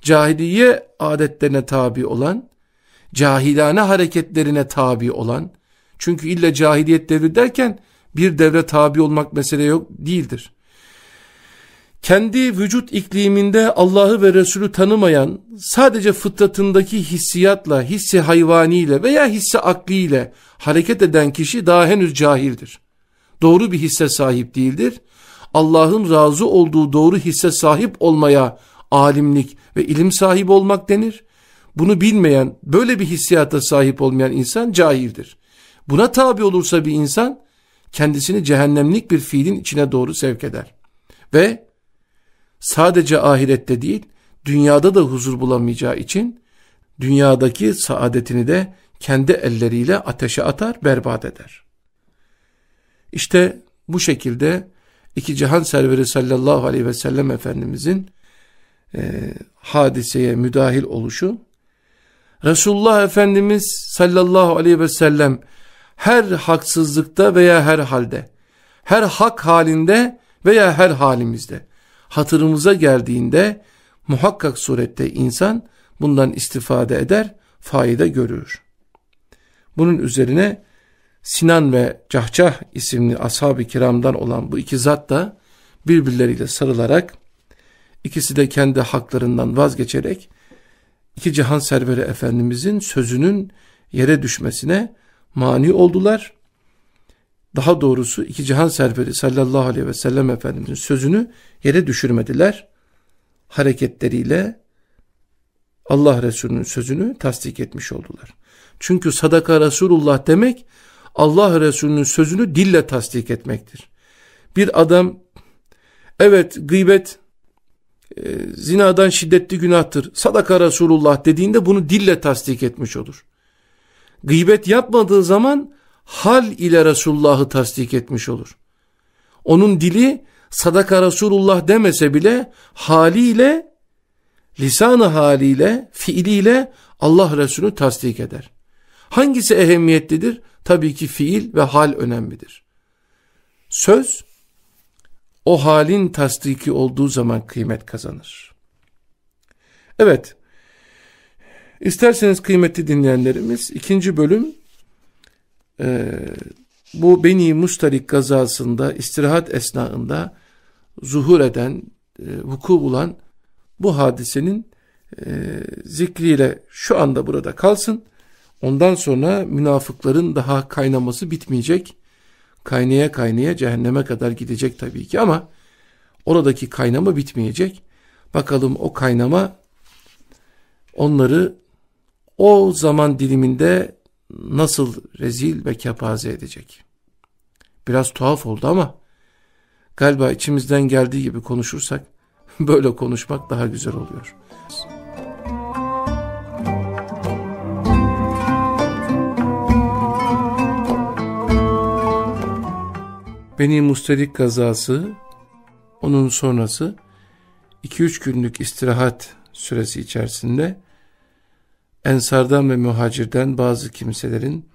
Cahiliye adetlerine tabi olan, cahilane hareketlerine tabi olan, çünkü illa cahiliyet devri derken bir devre tabi olmak mesele yok değildir. Kendi vücut ikliminde Allah'ı ve Resulü tanımayan, sadece fıtratındaki hissiyatla, hissi hayvaniyle veya hissi akliyle hareket eden kişi daha henüz cahildir. Doğru bir hisse sahip değildir. Allah'ın razı olduğu doğru hisse sahip olmaya alimlik ve ilim sahibi olmak denir. Bunu bilmeyen, böyle bir hissiyata sahip olmayan insan cahildir. Buna tabi olursa bir insan kendisini cehennemlik bir fiilin içine doğru sevk eder. Ve sadece ahirette değil, dünyada da huzur bulamayacağı için dünyadaki saadetini de kendi elleriyle ateşe atar, berbat eder. İşte bu şekilde iki cihan serveri sallallahu aleyhi ve sellem Efendimizin e, hadiseye müdahil oluşu, Resulullah Efendimiz sallallahu aleyhi ve sellem her haksızlıkta veya her halde, her hak halinde veya her halimizde, hatırımıza geldiğinde muhakkak surette insan bundan istifade eder, fayda görür. Bunun üzerine Sinan ve Cahcah isimli ashab-ı kiramdan olan bu iki zat da birbirleriyle sarılarak ikisi de kendi haklarından vazgeçerek iki cihan serveri efendimizin sözünün yere düşmesine mani oldular. Daha doğrusu iki cihan serveri sallallahu aleyhi ve sellem efendimizin sözünü yere düşürmediler. Hareketleriyle Allah Resulü'nün sözünü tasdik etmiş oldular. Çünkü sadaka Resulullah demek Allah Resulü'nün sözünü dille tasdik etmektir. Bir adam evet gıybet e, zinadan şiddetli günahtır sadaka Resulullah dediğinde bunu dille tasdik etmiş olur. Gıybet yapmadığı zaman hal ile Resulullah'ı tasdik etmiş olur. Onun dili sadaka Resulullah demese bile haliyle lisanı haliyle fiiliyle Allah Resulü tasdik eder. Hangisi ehemmiyetlidir? Tabii ki fiil ve hal önemlidir. Söz o halin tasdiki olduğu zaman kıymet kazanır. Evet, isterseniz kıymetli dinleyenlerimiz ikinci bölüm e, bu Beni Mustarik gazasında istirahat esnasında zuhur eden, e, vuku bulan bu hadisenin e, zikriyle şu anda burada kalsın. Ondan sonra münafıkların daha kaynaması bitmeyecek. Kaynaya kaynaya cehenneme kadar gidecek tabii ki ama oradaki kaynama bitmeyecek. Bakalım o kaynama onları o zaman diliminde nasıl rezil ve kepaze edecek. Biraz tuhaf oldu ama galiba içimizden geldiği gibi konuşursak böyle konuşmak daha güzel oluyor. Beni Mustelik kazası, onun sonrası 2-3 günlük istirahat süresi içerisinde Ensardan ve muhacirden bazı kimselerin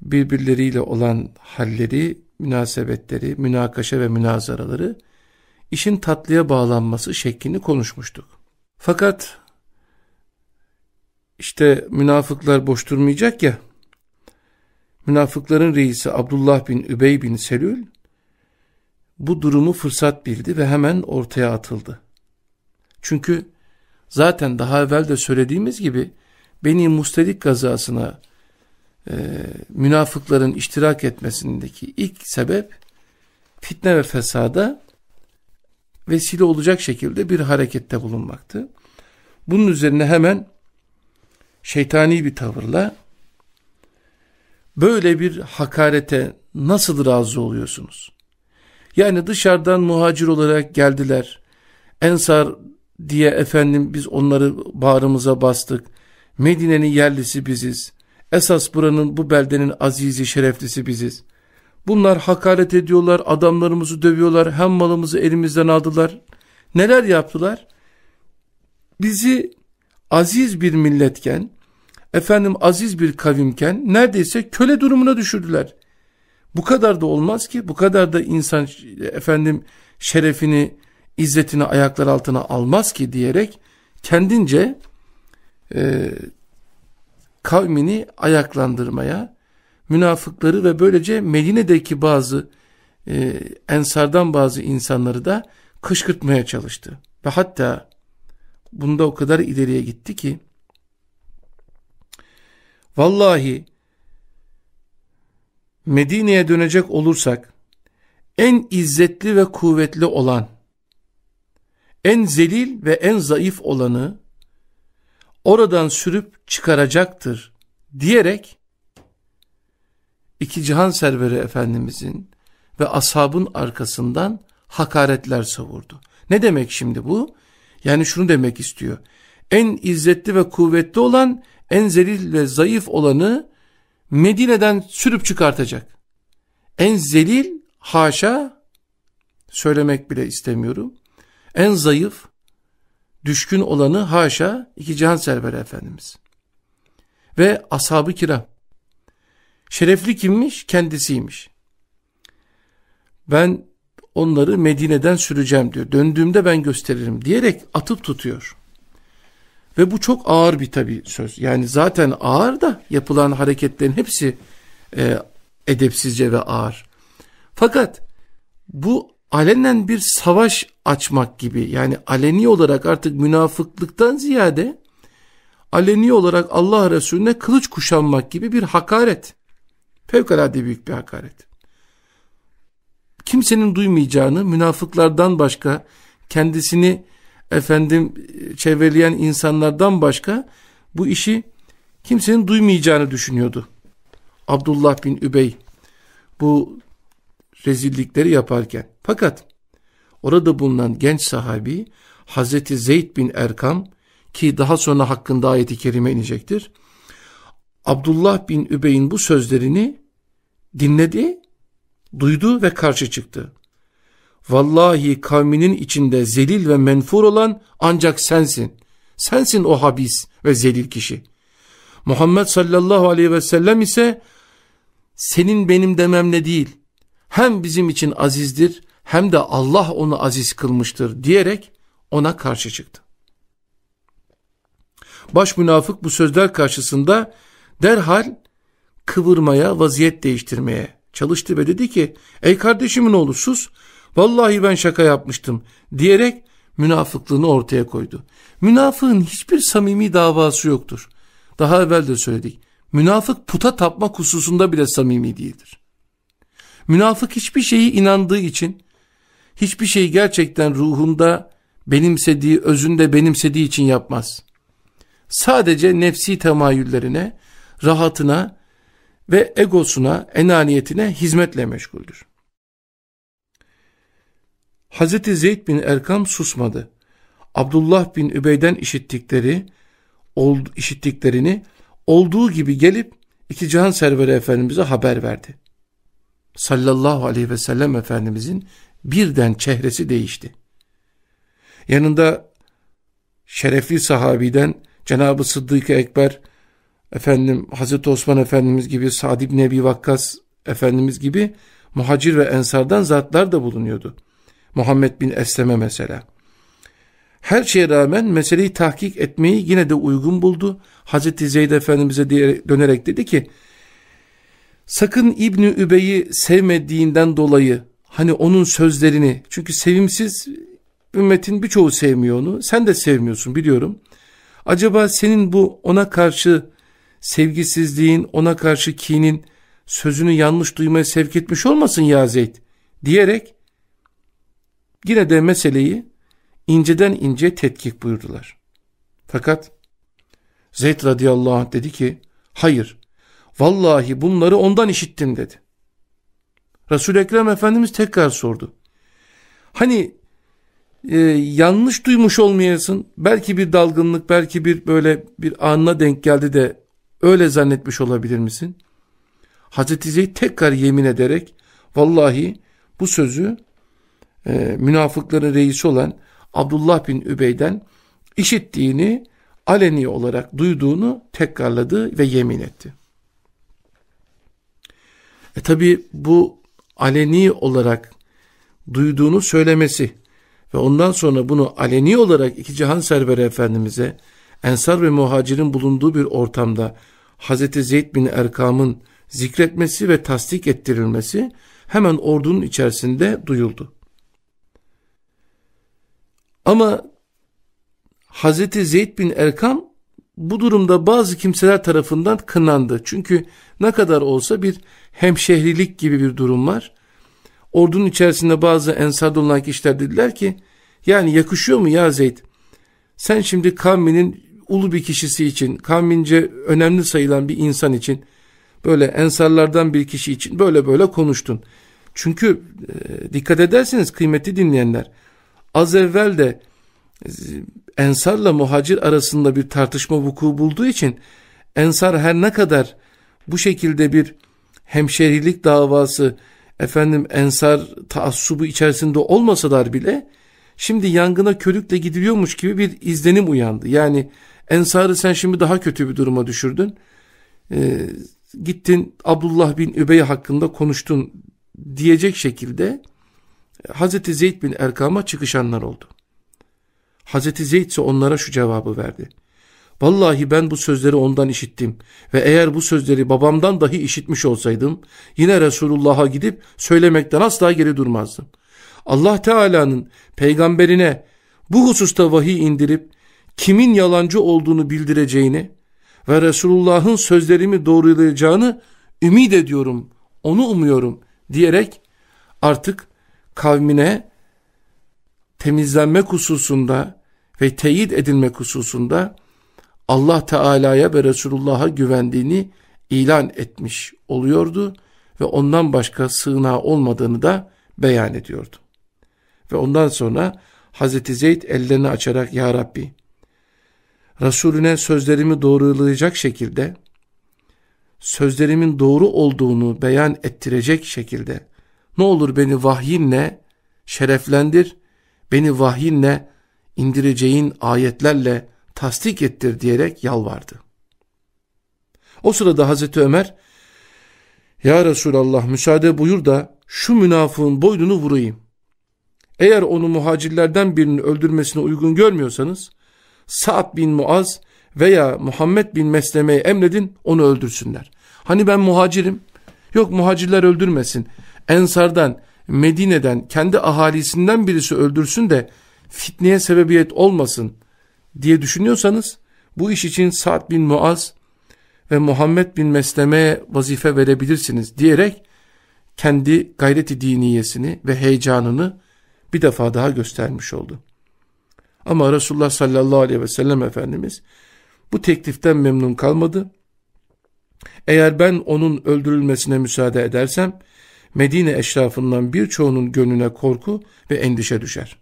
birbirleriyle olan halleri, münasebetleri, münakaşa ve münazaraları işin tatlıya bağlanması şeklini konuşmuştuk. Fakat işte münafıklar boş durmayacak ya, münafıkların reisi Abdullah bin Übey bin Selül bu durumu fırsat bildi ve hemen ortaya atıldı. Çünkü zaten daha evvel de söylediğimiz gibi Beni Mustelik gazasına e, münafıkların iştirak etmesindeki ilk sebep fitne ve fesada vesile olacak şekilde bir harekette bulunmaktı. Bunun üzerine hemen şeytani bir tavırla böyle bir hakarete nasıl razı oluyorsunuz? Yani dışarıdan muhacir olarak geldiler. Ensar diye efendim biz onları bağrımıza bastık. Medine'nin yerlisi biziz. Esas buranın bu beldenin azizi şereflisi biziz. Bunlar hakaret ediyorlar, adamlarımızı dövüyorlar, hem malımızı elimizden aldılar. Neler yaptılar? Bizi aziz bir milletken, efendim aziz bir kavimken neredeyse köle durumuna düşürdüler. Bu kadar da olmaz ki, bu kadar da insan efendim şerefini, izzetini ayaklar altına almaz ki diyerek kendince e, kavmini ayaklandırmaya, münafıkları ve böylece Medine'deki bazı e, ensardan bazı insanları da kışkırtmaya çalıştı. Ve hatta bunda o kadar ileriye gitti ki vallahi Medine'ye dönecek olursak en izzetli ve kuvvetli olan en zelil ve en zayıf olanı oradan sürüp çıkaracaktır diyerek iki cihan serveri efendimizin ve ashabın arkasından hakaretler savurdu. Ne demek şimdi bu? Yani şunu demek istiyor. En izzetli ve kuvvetli olan, en zelil ve zayıf olanı Medine'den sürüp çıkartacak. En zelil haşa söylemek bile istemiyorum. En zayıf, düşkün olanı haşa iki cihan serveri efendimiz. Ve ashab-ı kiram. Şerefli kimmiş? Kendisiymiş. Ben onları Medine'den süreceğim diyor. Döndüğümde ben gösteririm diyerek atıp tutuyor. Ve bu çok ağır bir tabi söz. Yani zaten ağır da yapılan hareketlerin hepsi e, edepsizce ve ağır. Fakat bu alenen bir savaş açmak gibi yani aleni olarak artık münafıklıktan ziyade aleni olarak Allah Resulüne kılıç kuşanmak gibi bir hakaret. Fevkalade büyük bir hakaret. Kimsenin duymayacağını münafıklardan başka kendisini efendim çevreleyen insanlardan başka bu işi kimsenin duymayacağını düşünüyordu. Abdullah bin Übey bu rezillikleri yaparken. Fakat orada bulunan genç sahabi Hazreti Zeyd bin Erkam ki daha sonra hakkında ayeti kerime inecektir. Abdullah bin Übey'in bu sözlerini dinledi, duydu ve karşı çıktı. Vallahi kavminin içinde zelil ve menfur olan ancak sensin. Sensin o habis ve zelil kişi. Muhammed sallallahu aleyhi ve sellem ise senin benim dememle değil, hem bizim için azizdir hem de Allah onu aziz kılmıştır diyerek ona karşı çıktı. Baş münafık bu sözler karşısında derhal kıvırmaya, vaziyet değiştirmeye çalıştı ve dedi ki ey kardeşimin oğlu sus vallahi ben şaka yapmıştım diyerek münafıklığını ortaya koydu. Münafığın hiçbir samimi davası yoktur. Daha evvel de söyledik. Münafık puta tapmak hususunda bile samimi değildir. Münafık hiçbir şeyi inandığı için, hiçbir şeyi gerçekten ruhunda benimsediği, özünde benimsediği için yapmaz. Sadece nefsi temayüllerine, rahatına ve egosuna, enaniyetine hizmetle meşguldür. Hazreti Zeyd bin Erkam susmadı. Abdullah bin Übey'den işittikleri, ol, işittiklerini olduğu gibi gelip iki cihan serveri Efendimiz'e haber verdi. Sallallahu aleyhi ve sellem Efendimiz'in birden çehresi değişti. Yanında şerefli sahabiden Cenab-ı Sıddık-ı Ekber, efendim Hazreti Osman Efendimiz gibi, Sa'd ibn Ebi Vakkas Efendimiz gibi muhacir ve ensardan zatlar da bulunuyordu. Muhammed bin Esleme mesela. Her şeye rağmen meseleyi tahkik etmeyi yine de uygun buldu. Hazreti Zeyd Efendimiz'e dönerek dedi ki, sakın İbni Übey'i sevmediğinden dolayı, hani onun sözlerini, çünkü sevimsiz ümmetin birçoğu sevmiyor onu, sen de sevmiyorsun biliyorum. Acaba senin bu ona karşı sevgisizliğin, ona karşı kinin sözünü yanlış duymaya sevk etmiş olmasın ya Zeyd diyerek yine de meseleyi inceden ince tetkik buyurdular. Fakat Zeyd radıyallahu anh dedi ki hayır vallahi bunları ondan işittim dedi. Resul-i Ekrem Efendimiz tekrar sordu. Hani e, yanlış duymuş olmayasın belki bir dalgınlık belki bir böyle bir anına denk geldi de öyle zannetmiş olabilir misin? Hazreti Zeyd tekrar yemin ederek vallahi bu sözü e, münafıkların reisi olan Abdullah bin Übey'den işittiğini aleni olarak duyduğunu tekrarladı ve yemin etti. E tabi bu aleni olarak duyduğunu söylemesi ve ondan sonra bunu aleni olarak iki cihan serveri efendimize ensar ve muhacirin bulunduğu bir ortamda Hazreti Zeyd bin Erkam'ın zikretmesi ve tasdik ettirilmesi hemen ordunun içerisinde duyuldu. Ama Hazreti Zeyd bin Erkam bu durumda bazı kimseler tarafından kınandı. Çünkü ne kadar olsa bir hemşehrilik gibi bir durum var. Ordunun içerisinde bazı ensarda olan kişiler dediler ki yani yakışıyor mu ya Zeyd? Sen şimdi kavminin ulu bir kişisi için, kavmince önemli sayılan bir insan için böyle ensarlardan bir kişi için böyle böyle konuştun. Çünkü e, dikkat ederseniz kıymetli dinleyenler az evvel de ensarla muhacir arasında bir tartışma vuku bulduğu için ensar her ne kadar bu şekilde bir hemşerilik davası efendim ensar taassubu içerisinde olmasalar bile şimdi yangına körükle gidiliyormuş gibi bir izlenim uyandı. Yani ensarı sen şimdi daha kötü bir duruma düşürdün. Ee, gittin Abdullah bin Übey hakkında konuştun diyecek şekilde Hazreti Zeyd bin Erkam'a çıkışanlar oldu. Hazreti Zeyd ise onlara şu cevabı verdi. Vallahi ben bu sözleri ondan işittim ve eğer bu sözleri babamdan dahi işitmiş olsaydım yine Resulullah'a gidip söylemekten asla geri durmazdım. Allah Teala'nın peygamberine bu hususta vahiy indirip kimin yalancı olduğunu bildireceğini ve Resulullah'ın sözlerimi doğrulayacağını ümit ediyorum, onu umuyorum diyerek artık kavmine temizlenmek hususunda ve teyit edilmek hususunda Allah Teala'ya ve Resulullah'a güvendiğini ilan etmiş oluyordu ve ondan başka sığınağı olmadığını da beyan ediyordu. Ve ondan sonra Hazreti Zeyd ellerini açarak Ya Rabbi Resulüne sözlerimi doğrulayacak şekilde, sözlerimin doğru olduğunu beyan ettirecek şekilde, ne olur beni vahyinle şereflendir, beni vahyinle indireceğin ayetlerle tasdik ettir diyerek yalvardı. O sırada Hazreti Ömer, Ya Resulallah müsaade buyur da şu münafığın boynunu vurayım. Eğer onu muhacirlerden birinin öldürmesine uygun görmüyorsanız, Sa'd bin Muaz veya Muhammed bin Mesleme'ye emredin onu öldürsünler. Hani ben muhacirim. Yok muhacirler öldürmesin. Ensardan, Medine'den, kendi ahalisinden birisi öldürsün de fitneye sebebiyet olmasın diye düşünüyorsanız bu iş için Sa'd bin Muaz ve Muhammed bin Mesleme'ye vazife verebilirsiniz diyerek kendi gayreti diniyesini ve heyecanını bir defa daha göstermiş oldu. Ama Resulullah sallallahu aleyhi ve sellem Efendimiz bu tekliften memnun kalmadı. Eğer ben onun öldürülmesine müsaade edersem Medine eşrafından birçoğunun gönlüne korku ve endişe düşer.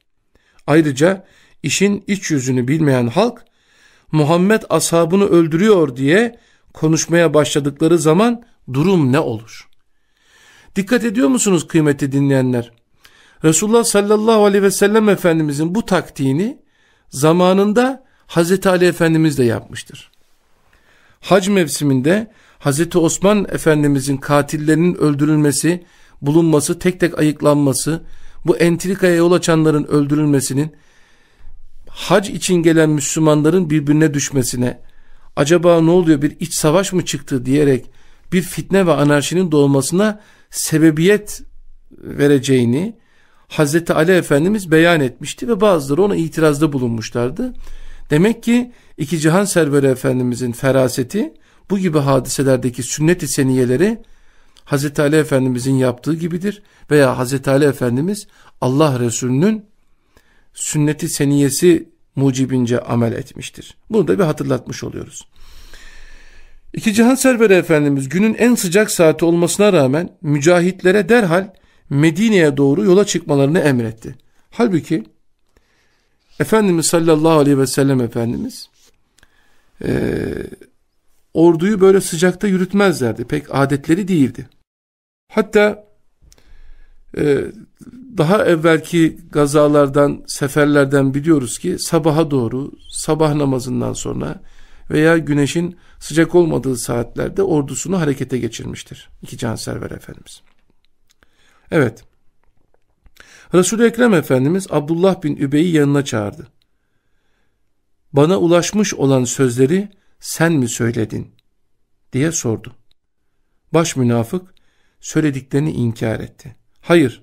Ayrıca işin iç yüzünü bilmeyen halk Muhammed ashabını öldürüyor diye konuşmaya başladıkları zaman durum ne olur? Dikkat ediyor musunuz kıymetli dinleyenler? Resulullah sallallahu aleyhi ve sellem Efendimizin bu taktiğini zamanında Hazreti Ali Efendimiz de yapmıştır. Hac mevsiminde Hazreti Osman Efendimizin katillerinin öldürülmesi, bulunması, tek tek ayıklanması, bu entrikaya yol açanların öldürülmesinin, hac için gelen Müslümanların birbirine düşmesine, acaba ne oluyor bir iç savaş mı çıktı diyerek bir fitne ve anarşinin doğmasına sebebiyet vereceğini Hazreti Ali Efendimiz beyan etmişti ve bazıları ona itirazda bulunmuşlardı. Demek ki iki cihan serveri Efendimizin feraseti bu gibi hadiselerdeki sünnet-i seniyeleri Hazreti Ali Efendimizin yaptığı gibidir veya Hazreti Ali Efendimiz Allah Resulü'nün sünneti seniyesi mucibince amel etmiştir. Bunu da bir hatırlatmış oluyoruz. İki Cihan Serveri Efendimiz günün en sıcak saati olmasına rağmen mücahitlere derhal Medine'ye doğru yola çıkmalarını emretti. Halbuki Efendimiz sallallahu aleyhi ve sellem Efendimiz e, orduyu böyle sıcakta yürütmezlerdi. Pek adetleri değildi. Hatta e, daha evvelki gazalardan, seferlerden biliyoruz ki sabaha doğru, sabah namazından sonra veya güneşin sıcak olmadığı saatlerde ordusunu harekete geçirmiştir. İki canserver Efendimiz. Evet. Resul-i Ekrem Efendimiz Abdullah bin Übey'i yanına çağırdı. Bana ulaşmış olan sözleri sen mi söyledin? diye sordu. Baş münafık söylediklerini inkar etti. Hayır,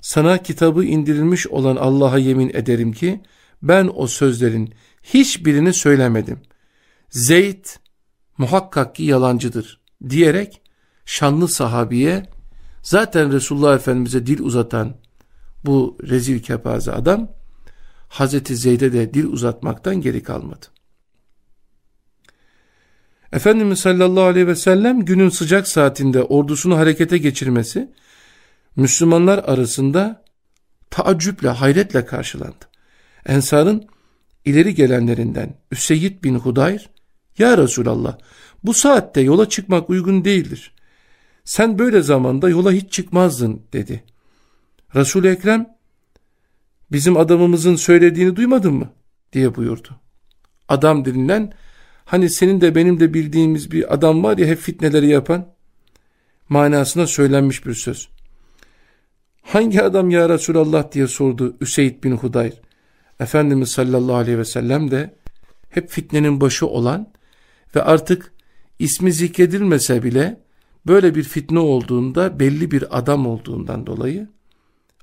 sana kitabı indirilmiş olan Allah'a yemin ederim ki ben o sözlerin hiçbirini söylemedim. Zeyd muhakkak ki yalancıdır diyerek şanlı sahabiye zaten Resulullah Efendimiz'e dil uzatan bu rezil kepaze adam Hazreti Zeyd'e de dil uzatmaktan geri kalmadı. Efendimiz sallallahu aleyhi ve sellem günün sıcak saatinde ordusunu harekete geçirmesi Müslümanlar arasında taaccüple, hayretle karşılandı. Ensar'ın ileri gelenlerinden Üseyyid bin Hudayr, Ya Resulallah bu saatte yola çıkmak uygun değildir. Sen böyle zamanda yola hiç çıkmazdın dedi. resul Ekrem bizim adamımızın söylediğini duymadın mı diye buyurdu. Adam dilinden hani senin de benim de bildiğimiz bir adam var ya hep fitneleri yapan manasına söylenmiş bir söz. Hangi adam ya Resulallah diye sordu Üseyd bin Hudayr. Efendimiz sallallahu aleyhi ve sellem de hep fitnenin başı olan ve artık ismi zikredilmese bile böyle bir fitne olduğunda belli bir adam olduğundan dolayı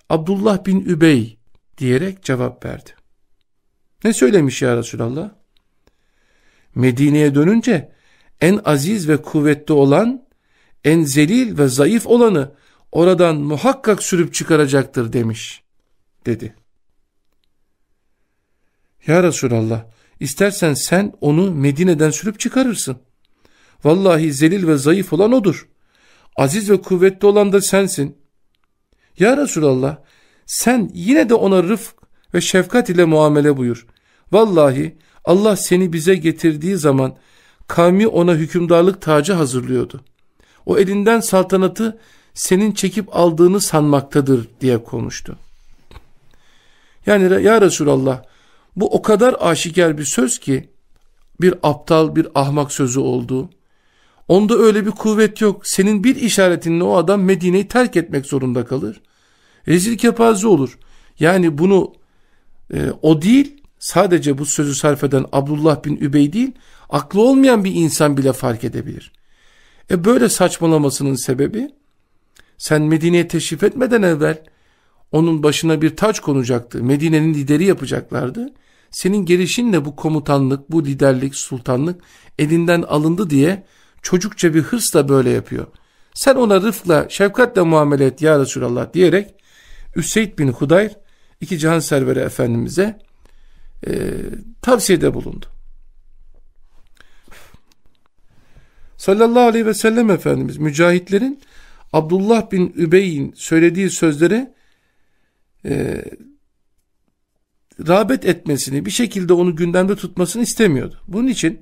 Abdullah bin Übey diyerek cevap verdi. Ne söylemiş ya Resulallah? Medine'ye dönünce en aziz ve kuvvetli olan, en zelil ve zayıf olanı oradan muhakkak sürüp çıkaracaktır demiş, dedi. Ya Resulallah, istersen sen onu Medine'den sürüp çıkarırsın. Vallahi zelil ve zayıf olan odur. Aziz ve kuvvetli olan da sensin. Ya Resulallah, sen yine de ona rıfk ve şefkat ile muamele buyur. Vallahi Allah seni bize getirdiği zaman kavmi ona hükümdarlık tacı hazırlıyordu. O elinden saltanatı senin çekip aldığını sanmaktadır diye konuştu. Yani ya Resulallah bu o kadar aşikar bir söz ki bir aptal bir ahmak sözü oldu. Onda öyle bir kuvvet yok. Senin bir işaretinle o adam Medine'yi terk etmek zorunda kalır. Rezil kepaze olur. Yani bunu e, o değil sadece bu sözü sarf eden Abdullah bin Übey değil aklı olmayan bir insan bile fark edebilir. E böyle saçmalamasının sebebi sen Medine'ye teşrif etmeden evvel onun başına bir taç konacaktı. Medine'nin lideri yapacaklardı. Senin gelişinle bu komutanlık, bu liderlik, sultanlık elinden alındı diye çocukça bir hırsla böyle yapıyor. Sen ona rıfkla, şefkatle muamele et ya Resulallah diyerek Üseyd bin Hudayr iki cihan serveri efendimize e, tavsiyede bulundu. Sallallahu aleyhi ve sellem Efendimiz mücahitlerin Abdullah bin Übey'in söylediği sözlere e, rağbet etmesini, bir şekilde onu gündemde tutmasını istemiyordu. Bunun için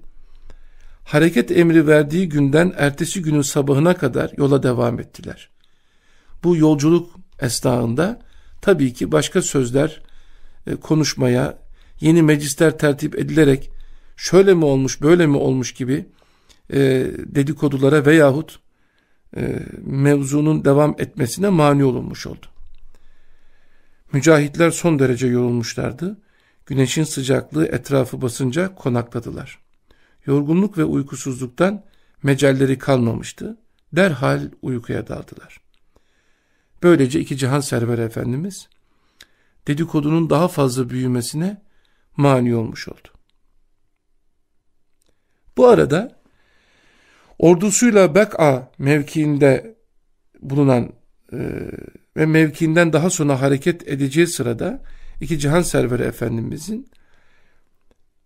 hareket emri verdiği günden ertesi günün sabahına kadar yola devam ettiler. Bu yolculuk esnasında tabii ki başka sözler e, konuşmaya, yeni meclisler tertip edilerek şöyle mi olmuş, böyle mi olmuş gibi e, dedikodulara veyahut e, mevzunun devam etmesine mani olunmuş oldu. Mücahitler son derece yorulmuşlardı. Güneşin sıcaklığı etrafı basınca konakladılar. Yorgunluk ve uykusuzluktan mecalleri kalmamıştı. Derhal uykuya daldılar. Böylece iki cihan server efendimiz dedikodunun daha fazla büyümesine mani olmuş oldu. Bu arada ordusuyla Bek'a mevkiinde bulunan e, ve mevkiinden daha sonra hareket edeceği sırada iki cihan serveri efendimizin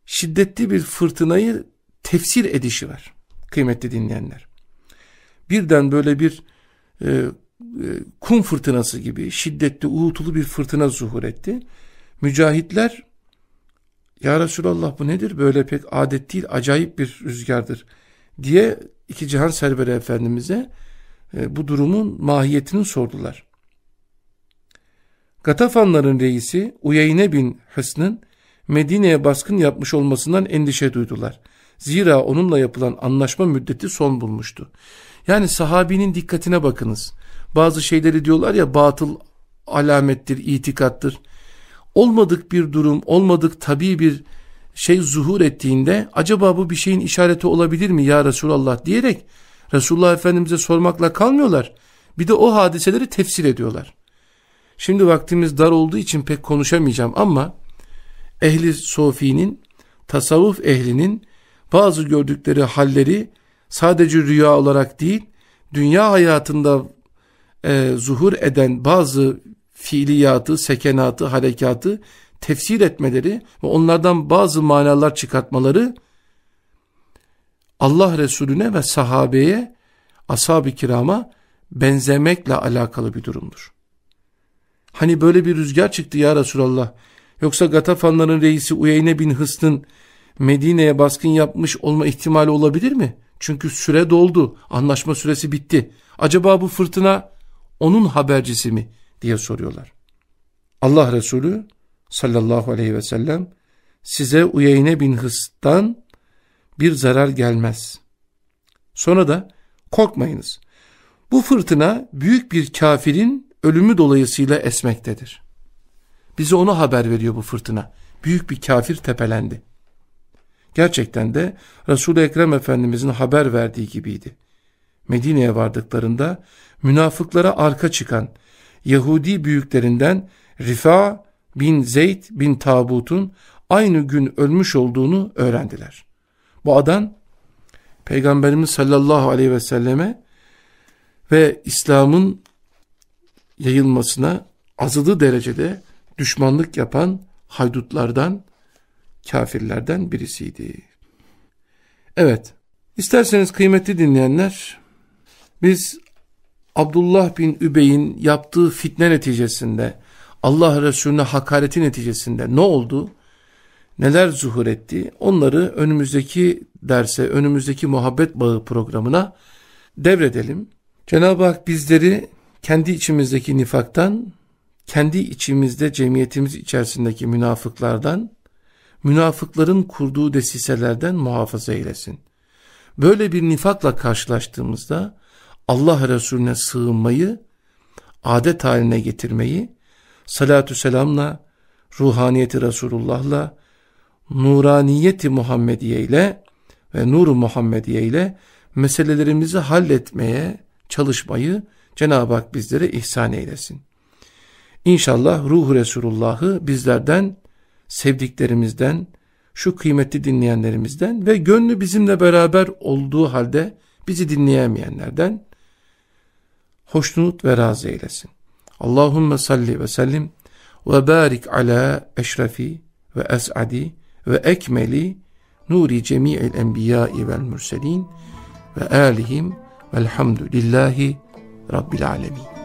şiddetli bir fırtınayı tefsir edişi var kıymetli dinleyenler. Birden böyle bir e, e, kum fırtınası gibi şiddetli uğultulu bir fırtına zuhur etti. Mücahitler ya Resulallah bu nedir böyle pek adet değil acayip bir rüzgardır diye iki cihan serveri efendimize e, bu durumun mahiyetini sordular. Gatafanların reisi Uyeyne bin Hısn'ın Medine'ye baskın yapmış olmasından endişe duydular. Zira onunla yapılan anlaşma müddeti son bulmuştu. Yani sahabinin dikkatine bakınız. Bazı şeyleri diyorlar ya batıl alamettir, itikattır. Olmadık bir durum, olmadık tabii bir şey zuhur ettiğinde acaba bu bir şeyin işareti olabilir mi ya Resulallah diyerek Resulullah Efendimiz'e sormakla kalmıyorlar. Bir de o hadiseleri tefsir ediyorlar. Şimdi vaktimiz dar olduğu için pek konuşamayacağım ama ehli sofinin, tasavvuf ehlinin bazı gördükleri halleri sadece rüya olarak değil, dünya hayatında e, zuhur eden bazı fiiliyatı, sekenatı, harekatı tefsir etmeleri ve onlardan bazı manalar çıkartmaları Allah Resulüne ve sahabeye, ashab-ı kirama benzemekle alakalı bir durumdur. Hani böyle bir rüzgar çıktı ya Resulallah. Yoksa Gatafanların reisi Uyeyne bin Hısn'ın Medine'ye baskın yapmış olma ihtimali olabilir mi? Çünkü süre doldu. Anlaşma süresi bitti. Acaba bu fırtına onun habercisi mi? Diye soruyorlar. Allah Resulü sallallahu aleyhi ve sellem size Uyeyne bin Hıs'tan bir zarar gelmez. Sonra da korkmayınız. Bu fırtına büyük bir kafirin ölümü dolayısıyla esmektedir. Bize onu haber veriyor bu fırtına. Büyük bir kafir tepelendi. Gerçekten de Resul-i Ekrem Efendimizin haber verdiği gibiydi. Medine'ye vardıklarında münafıklara arka çıkan Yahudi büyüklerinden Rifa bin Zeyd bin Tabut'un aynı gün ölmüş olduğunu öğrendiler. Bu adam Peygamberimiz sallallahu aleyhi ve selleme ve İslam'ın yayılmasına azılı derecede düşmanlık yapan haydutlardan, kafirlerden birisiydi. Evet, isterseniz kıymetli dinleyenler, biz Abdullah bin Übey'in yaptığı fitne neticesinde, Allah Resulüne hakareti neticesinde ne oldu? Neler zuhur etti? Onları önümüzdeki derse, önümüzdeki muhabbet bağı programına devredelim. Cenab-ı Hak bizleri kendi içimizdeki nifaktan, kendi içimizde cemiyetimiz içerisindeki münafıklardan, münafıkların kurduğu desiselerden muhafaza eylesin. Böyle bir nifakla karşılaştığımızda Allah Resulüne sığınmayı, adet haline getirmeyi, salatü selamla, ruhaniyeti Resulullah'la, nuraniyeti Muhammediye ile ve nuru Muhammediye ile meselelerimizi halletmeye çalışmayı Cenab-ı Hak bizlere ihsan eylesin. İnşallah ruhu Resulullah'ı bizlerden, sevdiklerimizden, şu kıymetli dinleyenlerimizden ve gönlü bizimle beraber olduğu halde bizi dinleyemeyenlerden hoşnut ve razı eylesin. Allahümme salli ve sellim ve barik ala eşrefi ve es'adi ve ekmeli nuri cemi'il enbiyai vel mürselin ve alihim velhamdülillahi Rabbil alemin.